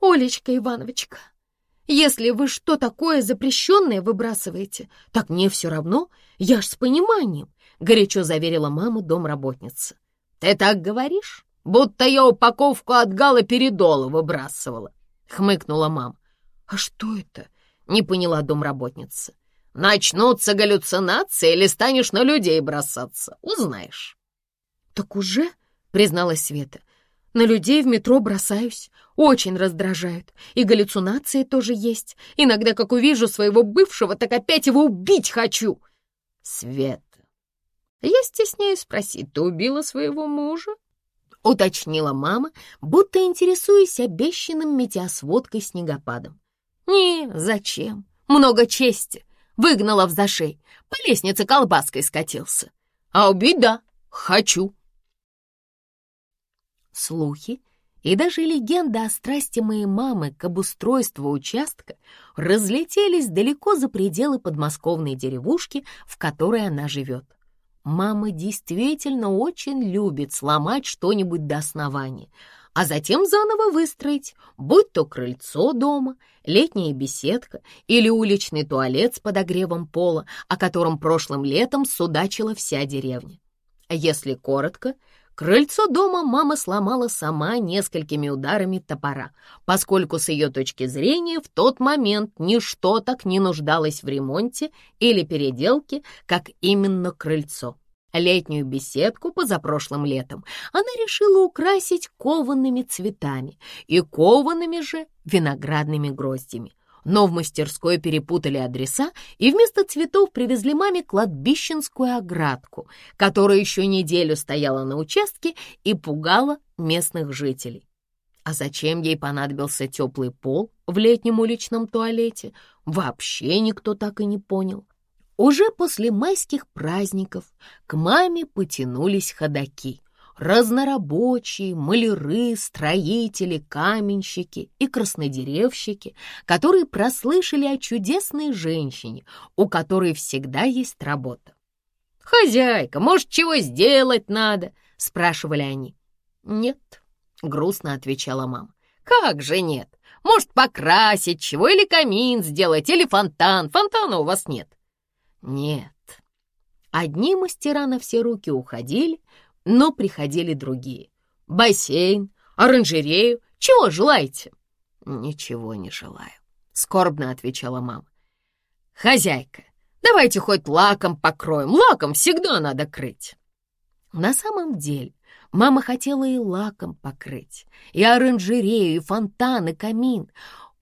«Олечка Ивановочка, если вы что такое запрещенное выбрасываете, так мне все равно, я ж с пониманием», — горячо заверила маму домработница. «Ты так говоришь, будто я упаковку от Гала Передола выбрасывала», — хмыкнула мама. «А что это?» — не поняла домработница. «Начнутся галлюцинации или станешь на людей бросаться, узнаешь». «Так уже?» — призналась Света. На людей в метро бросаюсь, очень раздражают. И галлюцинации тоже есть. Иногда, как увижу своего бывшего, так опять его убить хочу. Света, я стесняюсь спросить, ты убила своего мужа? Уточнила мама, будто интересуясь обещанным метеосводкой снегопадом. Не, зачем? Много чести. Выгнала в зашей. По лестнице колбаской скатился. А убить, да, хочу. Слухи и даже легенда о страсти моей мамы к обустройству участка разлетелись далеко за пределы подмосковной деревушки, в которой она живет. Мама действительно очень любит сломать что-нибудь до основания, а затем заново выстроить, будь то крыльцо дома, летняя беседка или уличный туалет с подогревом пола, о котором прошлым летом судачила вся деревня. Если коротко, крыльцо дома мама сломала сама несколькими ударами топора, поскольку с ее точки зрения в тот момент ничто так не нуждалось в ремонте или переделке, как именно крыльцо. Летнюю беседку позапрошлым летом она решила украсить коваными цветами и коваными же виноградными гроздями. Но в мастерской перепутали адреса и вместо цветов привезли маме кладбищенскую оградку, которая еще неделю стояла на участке и пугала местных жителей. А зачем ей понадобился теплый пол в летнем уличном туалете, вообще никто так и не понял. Уже после майских праздников к маме потянулись ходаки. Разнорабочие, маляры, строители, каменщики и краснодеревщики, которые прослышали о чудесной женщине, у которой всегда есть работа. «Хозяйка, может, чего сделать надо?» — спрашивали они. «Нет», — грустно отвечала мама. «Как же нет? Может, покрасить чего или камин сделать, или фонтан. Фонтана у вас нет». Нет. Одни мастера на все руки уходили, но приходили другие. Бассейн, оранжерею, чего желаете? Ничего не желаю, скорбно отвечала мама. Хозяйка, давайте хоть лаком покроем, лаком всегда надо крыть. На самом деле мама хотела и лаком покрыть, и оранжерею, и фонтан, и камин.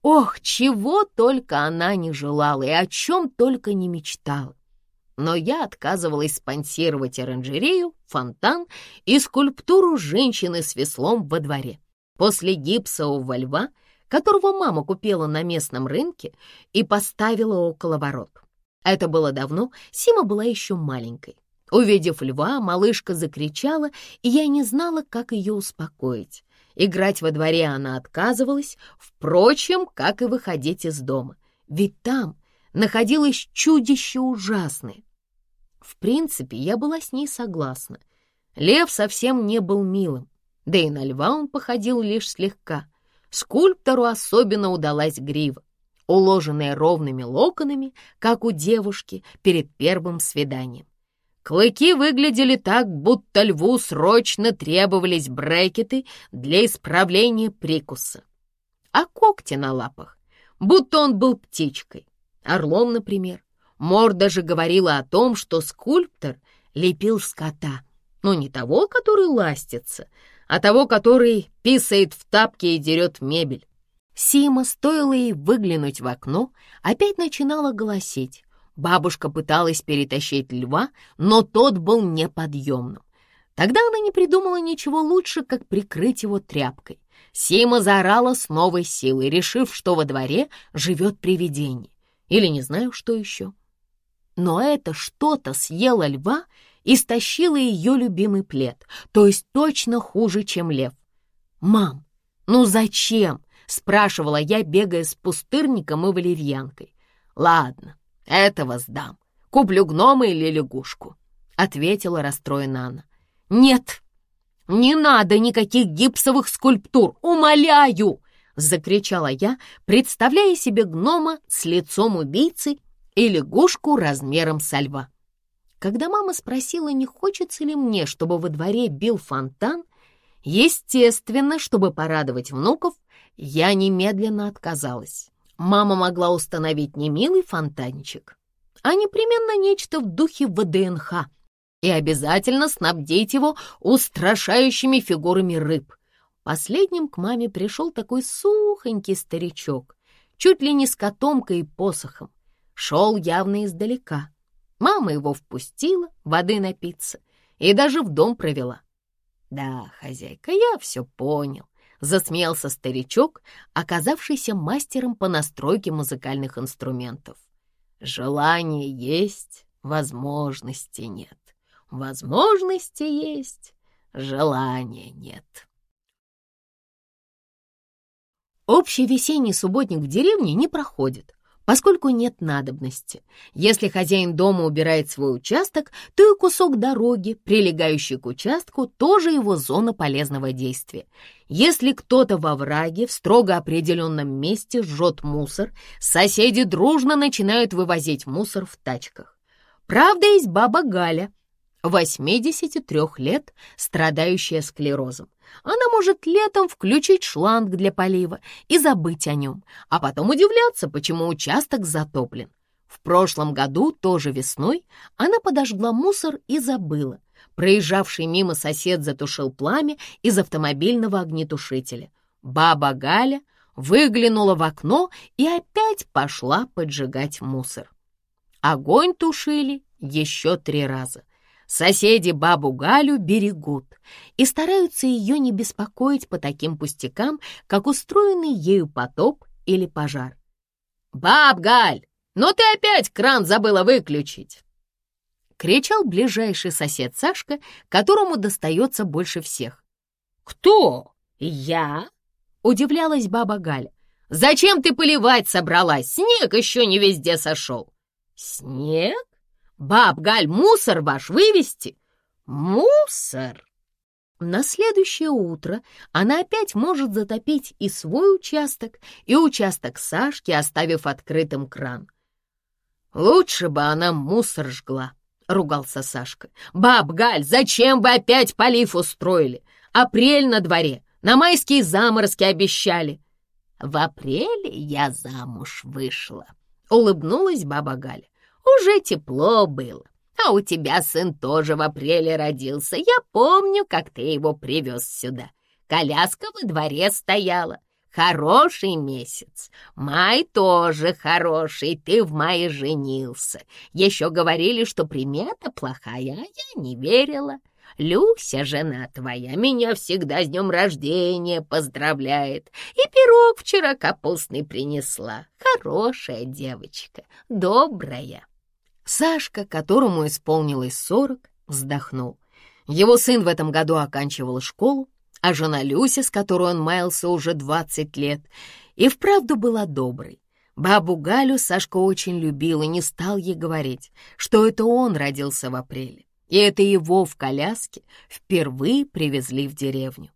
Ох, чего только она не желала и о чем только не мечтала. Но я отказывалась спонсировать оранжерею, фонтан и скульптуру женщины с веслом во дворе. После гипсового льва, которого мама купила на местном рынке и поставила около ворот. Это было давно, Сима была еще маленькой. Увидев льва, малышка закричала, и я не знала, как ее успокоить. Играть во дворе она отказывалась, впрочем, как и выходить из дома. Ведь там находилось чудище ужасное. В принципе, я была с ней согласна. Лев совсем не был милым, да и на льва он походил лишь слегка. Скульптору особенно удалась грива, уложенная ровными локонами, как у девушки перед первым свиданием. Клыки выглядели так, будто льву срочно требовались брекеты для исправления прикуса. А когти на лапах, будто он был птичкой, орлом, например. Морда же говорила о том, что скульптор лепил скота, но не того, который ластится, а того, который писает в тапки и дерет мебель. Сима, стоило ей выглянуть в окно, опять начинала голосить. Бабушка пыталась перетащить льва, но тот был неподъемным. Тогда она не придумала ничего лучше, как прикрыть его тряпкой. Сима заорала с новой силой, решив, что во дворе живет привидение. Или не знаю, что еще. Но это что-то съело льва и стащило ее любимый плед, то есть точно хуже, чем лев. «Мам, ну зачем?» — спрашивала я, бегая с пустырником и валерьянкой. «Ладно, «Этого сдам. Куплю гнома или лягушку», — ответила расстроена она. «Нет, не надо никаких гипсовых скульптур, умоляю!» — закричала я, представляя себе гнома с лицом убийцы и лягушку размером со льва. Когда мама спросила, не хочется ли мне, чтобы во дворе бил фонтан, естественно, чтобы порадовать внуков, я немедленно отказалась мама могла установить не милый фонтанчик, а непременно нечто в духе ВДНХ и обязательно снабдить его устрашающими фигурами рыб. Последним к маме пришел такой сухонький старичок, чуть ли не с котомкой и посохом. Шел явно издалека. Мама его впустила, воды напиться, и даже в дом провела. Да, хозяйка, я все понял засмеялся старичок, оказавшийся мастером по настройке музыкальных инструментов. Желание есть, возможности нет. Возможности есть, желания нет. Общий весенний субботник в деревне не проходит. Поскольку нет надобности. Если хозяин дома убирает свой участок, то и кусок дороги, прилегающий к участку, тоже его зона полезного действия. Если кто-то во враге в строго определенном месте жжет мусор, соседи дружно начинают вывозить мусор в тачках. Правда, есть баба Галя, 83 лет, страдающая склерозом. Она может летом включить шланг для полива и забыть о нем, а потом удивляться, почему участок затоплен. В прошлом году, тоже весной, она подожгла мусор и забыла. Проезжавший мимо сосед затушил пламя из автомобильного огнетушителя. Баба Галя выглянула в окно и опять пошла поджигать мусор. Огонь тушили еще три раза. Соседи бабу Галю берегут и стараются ее не беспокоить по таким пустякам, как устроенный ею потоп или пожар. «Баб Галь, ну ты опять кран забыла выключить!» кричал ближайший сосед Сашка, которому достается больше всех. «Кто? Я?» — удивлялась баба Галя. «Зачем ты поливать собралась? Снег еще не везде сошел». «Снег? Баб Галь, мусор ваш вывести? Мусор! На следующее утро она опять может затопить и свой участок, и участок Сашки, оставив открытым кран. «Лучше бы она мусор жгла», — ругался Сашка. «Баб Галь, зачем вы опять полив устроили? Апрель на дворе, на майские заморозки обещали». «В апреле я замуж вышла», — улыбнулась баба Галя. Уже тепло было. А у тебя сын тоже в апреле родился. Я помню, как ты его привез сюда. Коляска во дворе стояла. Хороший месяц. Май тоже хороший. Ты в мае женился. Еще говорили, что примета плохая, а я не верила. Люся, жена твоя, меня всегда с днем рождения поздравляет. И пирог вчера капустный принесла. Хорошая девочка, добрая. Сашка, которому исполнилось сорок, вздохнул. Его сын в этом году оканчивал школу, а жена Люся, с которой он маялся уже двадцать лет, и вправду была доброй. Бабу Галю Сашка очень любил и не стал ей говорить, что это он родился в апреле, и это его в коляске впервые привезли в деревню.